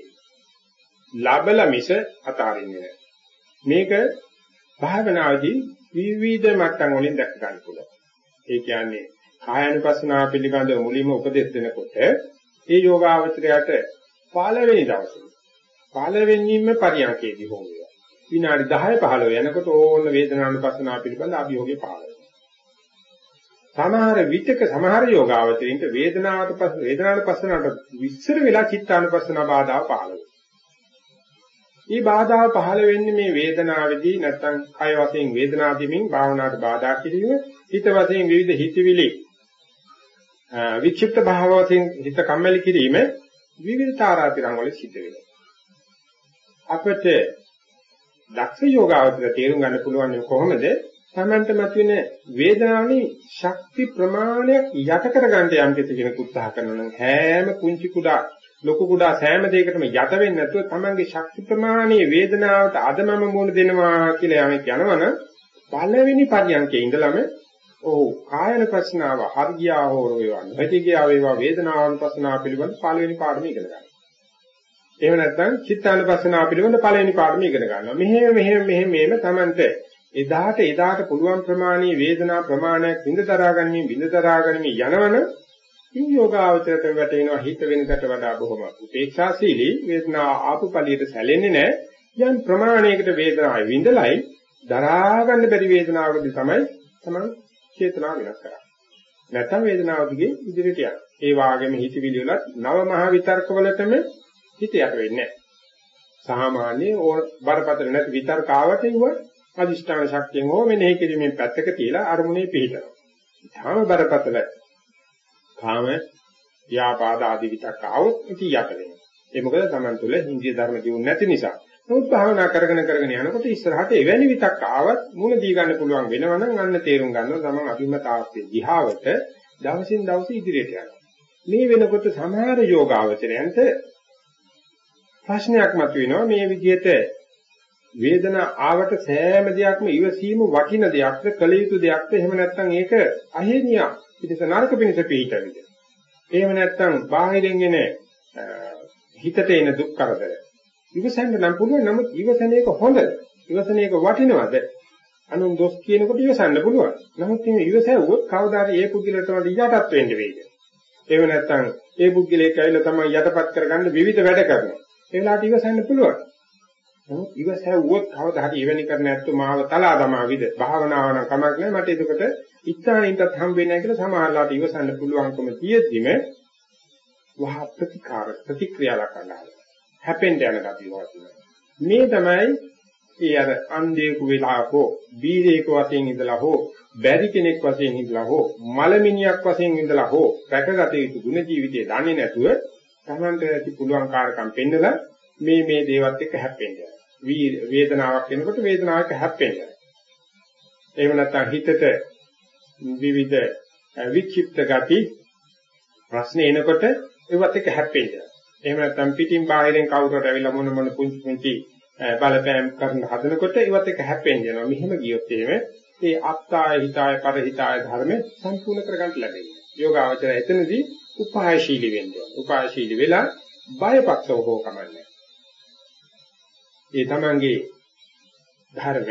ලබල මිස අතාරින්නේ නැහැ. මේක භාවනාවේදී විවිධ මට්ටම් වලින් දැක ගන්න පුළුවන්. ඒ කියන්නේ කායानुපස්සනාව පිළිබඳව මුලින්ම උපදෙස් දෙනකොට ඒ යෝගාවචරයට පළවෙනි දවසේ පළවෙනිම පරියන්කේදී හෝ වේවා. විනාඩි 10 15 යනකොට ඕන වේදනානුපස්සනාව පිළිබඳ අභියෝගේ පහළ වෙනවා. සමහර විචක සමහර යෝගාවචරින්ට වේදනාවට පස්ස වේදනාවට පස්සනට විස්තර වෙලා චිත්තානුපස්සන බාධාව පහළ වෙනවා. මේ බාධාව පහළ වෙන්නේ මේ වේදනාවේදී නැත්නම් කය වශයෙන් වේදනා දෙමින් භාවනාවට බාධා කිරීම හිත වශයෙන් විවිධ හිතවිලි වික්ෂිප්ත භාව වශයෙන් හිත කම්මැලි කිරීම විවිධ තාරාතිරම් වල සිද්ධ වෙනවා. අපිට දක්ෂ යෝගාවචර තේරුම් ගන්න පුළුවන් කොහොමද තමන්ට මතුවෙන වේදනාවේ ශක්ති ප්‍රමාණයක් යට කරගන්න යම් කෙනෙක් උත්සාහ කරනවා නම් හැම කුංචි කුඩා ලොකු කුඩා සෑම දෙයකටම යට වෙන්නේ නැතුව තමන්ගේ ශක්ති ප්‍රමාණයේ වේදනාවට අදමම මුණ දෙනවා කියලා යමක් යනවනම් පළවෙනි පරියන්කේ ඉඳලම ඔව් කායන ප්‍රශ්නාව හර්ගියා හෝ වේවා නැතිගියා වේවා වේදනාවන්පස්සනාව පිළිබඳ පළවෙනි පාඩම ඉගෙන ගන්න. එහෙම නැත්නම් චිත්තානුපස්සනාව පිළිබඳ පළවෙනි පාඩම ඉගෙන ගන්නවා. මෙහෙම මෙහෙම මෙහෙම මෙහෙම තමන්ට එදාට එදාට පුළුවන් ප්‍රමාණයේ වේදනා ප්‍රමාණයක් විඳ දරා ගැනීම විඳ දරා ගැනීම යනවන මේ යෝගාවචරයට වැටෙනවා හිත වෙනකට වඩා බොහොම උපේක්ෂාශීලී. වේදනාව ආපු පළියට සැලෙන්නේ නැහැ. යම් ප්‍රමාණයකට වේදනාව විඳලයි දරා ගන්න බැරි වේදනාවකදී තමයි තමයි චේතනාව වෙනස් කරන්නේ. නැත්නම් වේදනාව දිගේ ඉදිරියට යනවා. ඒ වාගේම හිතවිලි වලත් නව මහ විතර්ක වලටම හිත යට වෙන්නේ නැහැ. සාමාන්‍ය බරපතල නැති විතර්ක ආවට ඉව අදිෂ්ඨාන ශක්තියෙන් හෝ මෙනෙහි කිරීමෙන් පැත්තක තියලා අරමුණේ පිහිටනවා. ඊටම බරපතල කාම ව්‍යාපාද ආදී විතක් ආවොත් ඉති යට වෙනවා. ඒ මොකද Taman තුල ඉන්ද්‍රිය ධර්ම දියුනේ නැති නිසා. නමුත් භාවනා කරගෙන කරගෙන යනකොට ඉස්සරහට එවැනි විතක් ආවත් මුණ දී ගන්න පුළුවන් වෙනවනම් අන්න තේරුම් ගන්නවා Taman අභිමතාර්ථයේ දිහාවට දවසින් දවස ඉදිරියට යනවා. මේ වෙනකොට සමහර යෝගාවචරයන්ට ප්‍රශ්නයක් මතුවෙනවා මේ විදිහට වේදනා ආවට සෑම දෙයක්ම ඉවසීම වටින දෙයක්ද කළ යුතු දෙයක්ද? එහෙම නැත්නම් ඒක අහේනිය පිටස නරක පිණිස පිටවිද එහෙම නැත්නම් බාහිරින් එන හිතට එන දුක් කරදර. ඉවසන්න නම් පුළුවන්. නමුත් ඉවසන එක හොඳ ඉවසන එක වටිනවද? අනුන් දොස් කියනකොට ඉවසන්න පුළුවන්. නමුත් මේ ඉවසැවුවොත් කවදාද ඒ පුද්ගලට වඩා යටත් වෙන්න වෙයිද? එහෙම නැත්නම් ඒ පුද්ගලයෙක් ඇවිල්ලා තමයි යටපත් කරගන්න විවිධ වැඩ කරනවා. ඒ වෙලාවට ඉවසන්න පුළුවන්. නමුත් ඉවසැවුවොත් කවදා හරි එවැනි කරන්න ඇත්තු මාව තලා දමාවිද භාවනාව නම් කමක් නැහැ මට එතකොට ඉස්සානින්ටත් හම් වෙන්නේ නැහැ කියලා සමහරලාට ඉවසන්න පුළුවන්කම තියෙද්දිම වහ ප්‍රතිකාර ප්‍රතික්‍රියා ලකනවා. හැපෙන්න යන ගතිය වතුනා. මේ තමයි ඒ අර අන්ධයෙකු වෙලා හෝ බීරේක වශයෙන් ඉඳලා හෝ බැරි කෙනෙක් වශයෙන් ඉඳලා හෝ මලමිනියක් වශයෙන් ඉඳලා හෝ රැකගත යුතු ගුණ ජීවිතය දන්නේ නැතුව තමන්ට ඇති පුළුවන් කාර්කම් පෙන්නලා මේ මේ දේවත් එක්ක හැප්පෙන්න යනවා. වේදනාවක් එනකොට වේදනාවක හැප්පෙන්න යනවා. එහෙම නැත්නම් හිතට විවිධ වික්ෂිප්ත ගති ප්‍රශ්න එනකොට ඒවත් එක්ක හැප්පෙන්න යනවා. එහෙම නැත්නම් පිටින් බාහිරින් කවුරුහට ඇවිල්ලා මොන මොන පුංචි පුංචි බලපෑම් කරන හදනකොට ඒවත් එක්ක හැප්පෙන්න යනවා. මෙහෙම ගියොත් එහෙම ඒ අත්තාය හිතාය පරහිතාය ධර්ම සම්පූර්ණ කරගන්න ලැබෙනවා. යෝගාවචරය එතනදී උපායශීලී වෙන්න ඕන. උපායශීලී වෙලා බයපක්ෂව හෝ කමන්නේ. ඒ තමන්ගේ ධර්ම,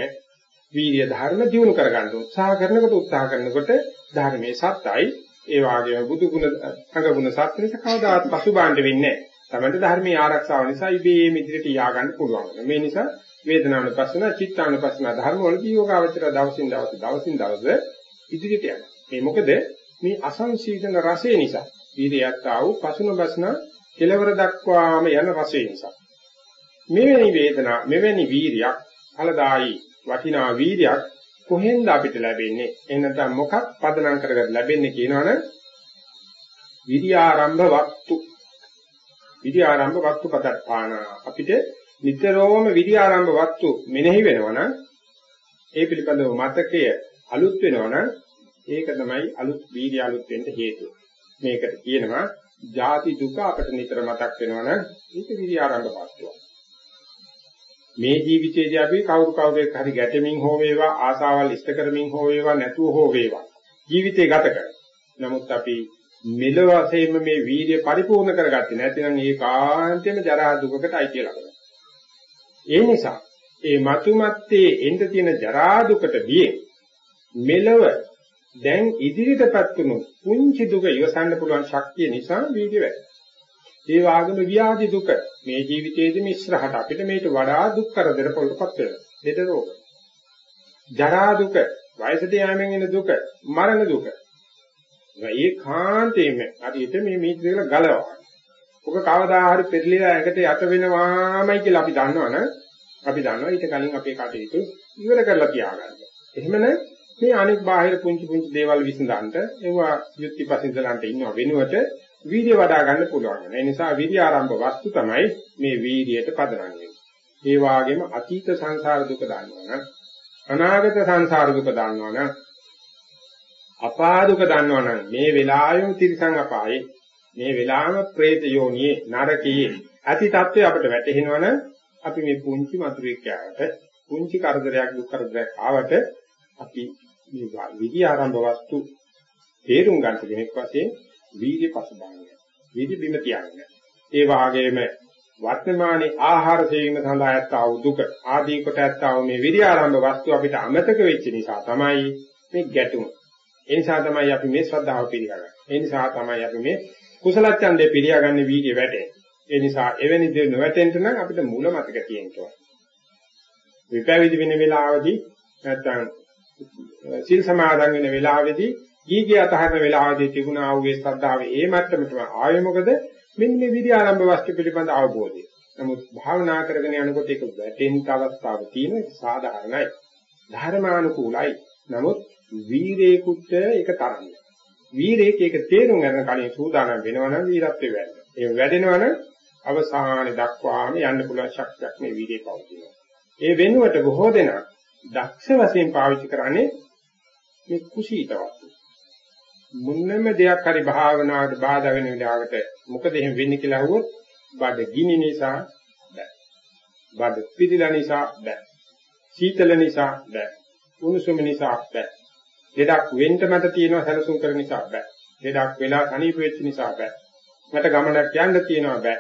වීර්ය ධර්ම දියුණු කරගන්න උත්සාහ කරනකොට උත්සාහ කරනකොට ධර්මයේ සත්‍යයි ඒ වාගේම බුදු ගුණ සංගුණ සත්‍යෙට කවදාවත් පසුබාණ්ඩ වෙන්නේ නැහැ. තමන්ට ධර්මයේ ආරක්ෂාව නිසා ඉබේම ඉදිරියට යා ගන්න පුළුවන්. මේ නිසා වේදනානුපස්සන, චිත්තානුපස්සන ධර්ම වලදී යෝගාවචර දවසින් දවස දවසින් දවස ඉදිරියට යනවා. මේ මොකද මේ අසංසීතන රසය නිසා වීර්යයක් ආ වූ පසුනබස්න කෙලවර දක්වාම යන රසය නිසා මෙවැනි වේදනා මෙවැනි වීර්යයක් ඵලදායි වටිනා වීර්යයක් කොහෙන්ද අපිට ලැබෙන්නේ? එහෙනම් මොකක් පදනම් කරගන්න ලැබෙන්නේ කියනවනම් විද්‍යාරම්භ වස්තු. විද්‍යාරම්භ වස්තු පදත්පාන අපිට නිතරම විද්‍යාරම්භ වස්තු මෙනෙහි වෙනවනම් ඒ පිළිබඳව මතකය අලුත් වෙනවනම් ඒක තමයි අලුත් වීර්ය අලුත් වෙන්න හේතුව. මේකට කියනවා ජාති දුක අපිට නිතර මතක් වෙනවනම් ඒක විරි ආරම්භ පාස්තුවක්. මේ ජීවිතයේදී අපි කවුරු කවුරුෙක් හරි ගැටෙමින් හෝ වේවා ආසාවල් ඉෂ්ට කරමින් හෝ වේවා නැතුව හෝ වේවා ජීවිතේ ගත කරනවා. නමුත් අපි මෙලොව වශයෙන්ම මේ වීර්ය පරිපූර්ණ කරගත්තේ නැත්නම් ඒකාන්තයෙන්ම ජරා දුකකට අයිති ලබනවා. ඒ නිසා ඒ මතුමත්තේ එන්න තියෙන ජරා දුකට බියේ මෙලොව දැන් ඉදිරියටපත් වුණු පුංචි දුක ඉවසන්න පුළුවන් ශක්තිය නිසා වීර්ය වැඩි. ඒ වගේම ව්‍යාධි දුක මේ ජීවිතයේදී මිශ්‍රහට අපිට මේට වඩා දුක් කරදර පොළටපත් වෙනවා. දෙද රෝග. ජරා දුක, වයසට යෑමෙන් එන දුක, මරණ දුක. ඒ කාන්තේම හරියට මේ මේ දෙක ගලවනවා. ඔක කවදා හරි පෙරලිලා එකට යට වෙනවාමයි කියලා අපි දන්නවනේ. අපි දන්නවා ඊට කලින් අපේ කටයුතු ඉවර කරලා තියාගන්න. එහෙමනම් මේ අනෙක් බාහිර පුංචි පුංචි දේවල් විසඳන්න ඒවා යුක්තිපසින්දලන්ට ඉන්නව වෙනුවට වීර්ය වඩා ගන්න පුළුවන්. ඒ නිසා වීර්ය ආරම්භ වස්තු තමයි මේ වීර්යයට පදනන්නේ. ඒ වාගේම අතීත සංසාර දුක දන්නවනම් අනාගත සංසාර දුක දන්නවනම් අපා දුක දන්නවනම් මේ වෙලාවෙම තිරිසං අපායේ මේ වෙලාවම പ്രേත යෝනියේ නරකයේ ඇති తත්වය අපිට වැටහෙනවනම් අපි මේ පුංචි මතුරෙක් යාට පුංචි කරදරයක් දුක් කරදරයක් ආවට අපි මේ විදි ආරම්භ වස්තු තේරුම් ගන්න කෙනෙක් වශයෙන් වීර්ය පසුබාහනය. වීර්ය බිම තියන්නේ. ඒ වාගේම වර්තමානයේ ආහාර සේවීම සඳහා ඇත්තා වූ දුක ආදී කොට ඇත්තා වූ මේ විරි ආරම්භ වස්තු අපිට අමතක වෙච්ච නිසා තමයි මේ ගැටුම. ඒ නිසා තමයි අපි මේ ශ්‍රද්ධාව පිළිගන්නේ. ඒ නිසා තමයි අපි මේ කුසල ඡන්දේ පිළිගන්නේ වීර්ය වැඩේ. ඒ නිසා එවැනි දේ නොවැටෙන්න නම් අපිට මූල මතක තියෙන්න ඕන. විපැවිදි වෙන වෙලාවදී නැත්තම් සිල් සමාදන් වෙන වෙලාවේදී ගීගේ අතහරින වෙලාවේදී තිබුණා වූ ශ්‍රද්ධාවේ ඒ මට්ටමටම ආවේ මොකද මෙන්න මේ විරි ආරම්භ වස්තු පිළිබඳ අවබෝධය. නමුත් භාවනා කරගෙන යනකොට ඒක වැටෙන්න අවස්ථාවක් තියෙන සාධාරණයි. ධර්මානුකූලයි. නමුත් වීරේකුට ඒක තරන්නේ. වීරේක ඒක තේරුම් ගන්න කලින් සූදානම් වෙනවනම් වීරත්වේ වැඩ. ඒ වැඩෙනවනම් අවසානයේ දක්වාම යන්න පුළුවන් ශක්තියක් මේ වීරේ පවතිනවා. ඒ වෙනුවට බොහෝ දෙනා දක්ෂ වශයෙන් පාවිච්චි කරන්නේ මේ කුසීත වස්තු. මුන්නම දෙයක් හරි භාවනාවට බාධා වෙන විදිහකට මොකද එහෙම වෙන්නේ කියලා අහුවොත් බඩ ගිනි නිසා බෑ. බඩ පිළිලා නිසා බෑ. සීතල නිසා බෑ. උණුසුම නිසා බෑ. ලෙඩක් වෙන්න මට තියෙනවා සැලසුම් කරන නිසා බෑ. ලෙඩක් වෙලා තනිප වෙච්ච නිසා බෑ. මට ගමනක් යන්න තියෙනවා බෑ.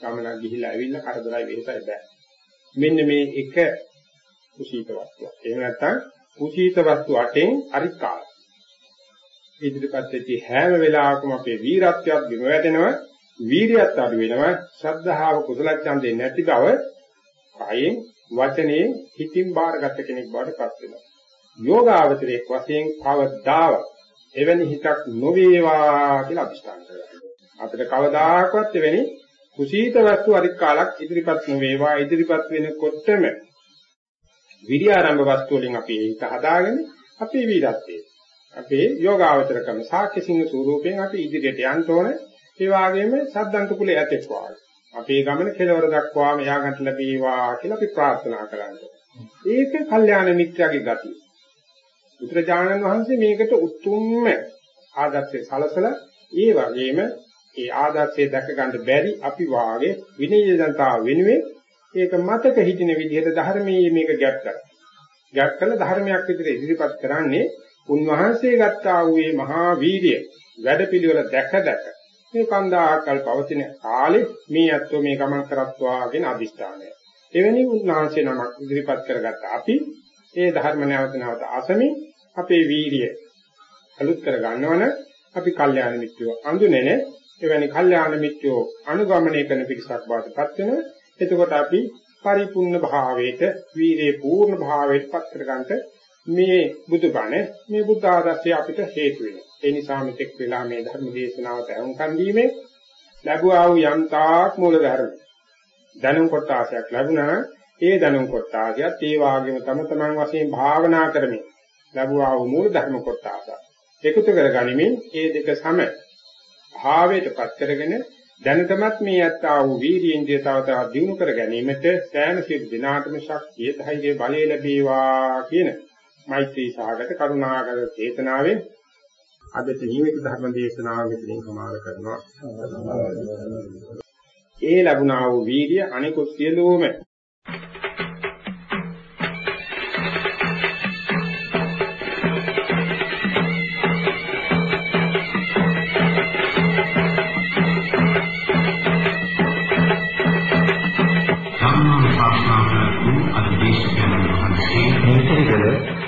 ගමනක් ගිහිල්ලා ඇවිල්ලා කරදරයි වෙහෙසයි බෑ. මෙන්න මේ එක කුසීත වස්තුවක්. එහෙම නැත්නම් කුසීත වස්තු අටෙන් අරිකාල. ඉදිරිපත් වෙච්ච හැම වෙලාවකම අපේ වීරත්වයක් බිම වැටෙනවා. වීරියත් අඩු වෙනවා. ශ්‍රද්ධාව කුසල ඡන්දේ නැති බව කයෙන් වචනේ හිතින් බාරගත් කෙනෙක් බවට පත් වෙනවා. යෝගාවචරයේ වශයෙන් කවදාව එවැනි හිතක් නොවේවා කියලා අදිෂ්ඨාන කරගන්න. අපිට කවදාකවත් එවැනි කුසීත වස්තු අරික් කාලක් ඉදිරිපත් නොවේවා ඉදිරිපත් වෙනකොටම විරිය ආරම්භ වස්තු වලින් අපි හිත හදාගෙන අපේ වීරත්වයේ අපේ යෝගාවචර ක්‍රම සාක්ෂි සිංහ ස්වරූපයෙන් අපි ඉදිරියට යන්න ඕන. ඒ වගේම සද්දන්ත කුලයේ ඇතෙක් වාගේ අපේ ගමන කෙලවර දක්වාම යාගන්ට ලැබේවා කියලා අපි ප්‍රාර්ථනා කරන්නේ. ඒක කල්යාණ මිත්‍යාගේ ගතිය. බුදුරජාණන් වහන්සේ මේකට උතුම්ම ආදර්ශය සලසලා ඒ වගේම ඒ ආදර්ශය දැක ගන්න බැරි අපි වාගේ විනයදන්තා වෙනුවෙන් ඒක මතක හිටින විදිහට ධර්මයේ මේක ගැප් කරා. ගැප් කළ ධර්මයක් විදිහට ඉදිරිපත් කරන්නේ උන්වහන්සේ ගත්තා වූ මහා වීර්ය වැඩපිළිවෙල දැක දැක මේ කන්දාකල් පවතින කාලේ මේ අත්ව මේ ගමන් කරත්වා කියන අදිෂ්ඨානය. එවැනි උන්වහන්සේ නමක් ඉදිරිපත් කරගත්ත අපි ඒ ධර්ම නැවත නැවත අසමින් අපේ වීර්ය අලුත් කර ගන්නවන අපි කල්යාණ මිත්‍රයෝ අඳුනන එවැනි කල්යාණ මිත්‍රයෝ අනුගමනය කරන පිරිසක් බවටපත් වෙනවා. එතකොට අපි පරිපූර්ණ භාවයට වීරේ පූර්ණ භාවයට පත් කරගන්නට මේ බුදුබණ මේ බුද්ධ ආදර්ශය අපිට හේතු වෙනවා. ඒ නිසා මෙතෙක් වෙලා මේ ධර්ම දේශනාවට අනුකම් දීමේ ලැබුවා වූ යම්තාක් මූල ධර්ම දැනුම් කොටාසයක් ලැබුණා ඒ දැනුම් කොටාසියත් ඒ වාගේම තම තමන් වශයෙන් භාවනා කරමින් ලැබුවා වූ මූල ධර්ම කොටාස එකතු කරගනිමින් ඒ දෙක සම භාවයටපත් කරගෙන දැනටමත් මේ යත්තා වූ වීර්යේන්ද්‍රිය තව තවත් දියුණු කර ගැනීමට සෑම සියලු දිනාටම ශක්තිය ධෛර්ය බලය ලැබේවා කියන මෛත්‍රී සාගත කරුණාකර චේතනාවෙන් අදට නියමිත ධර්ම දේශනාව මෙතනින් සමාර කරනවා. ඒ ලැබුණා වූ වීර්ය අනිකුත් සියලුම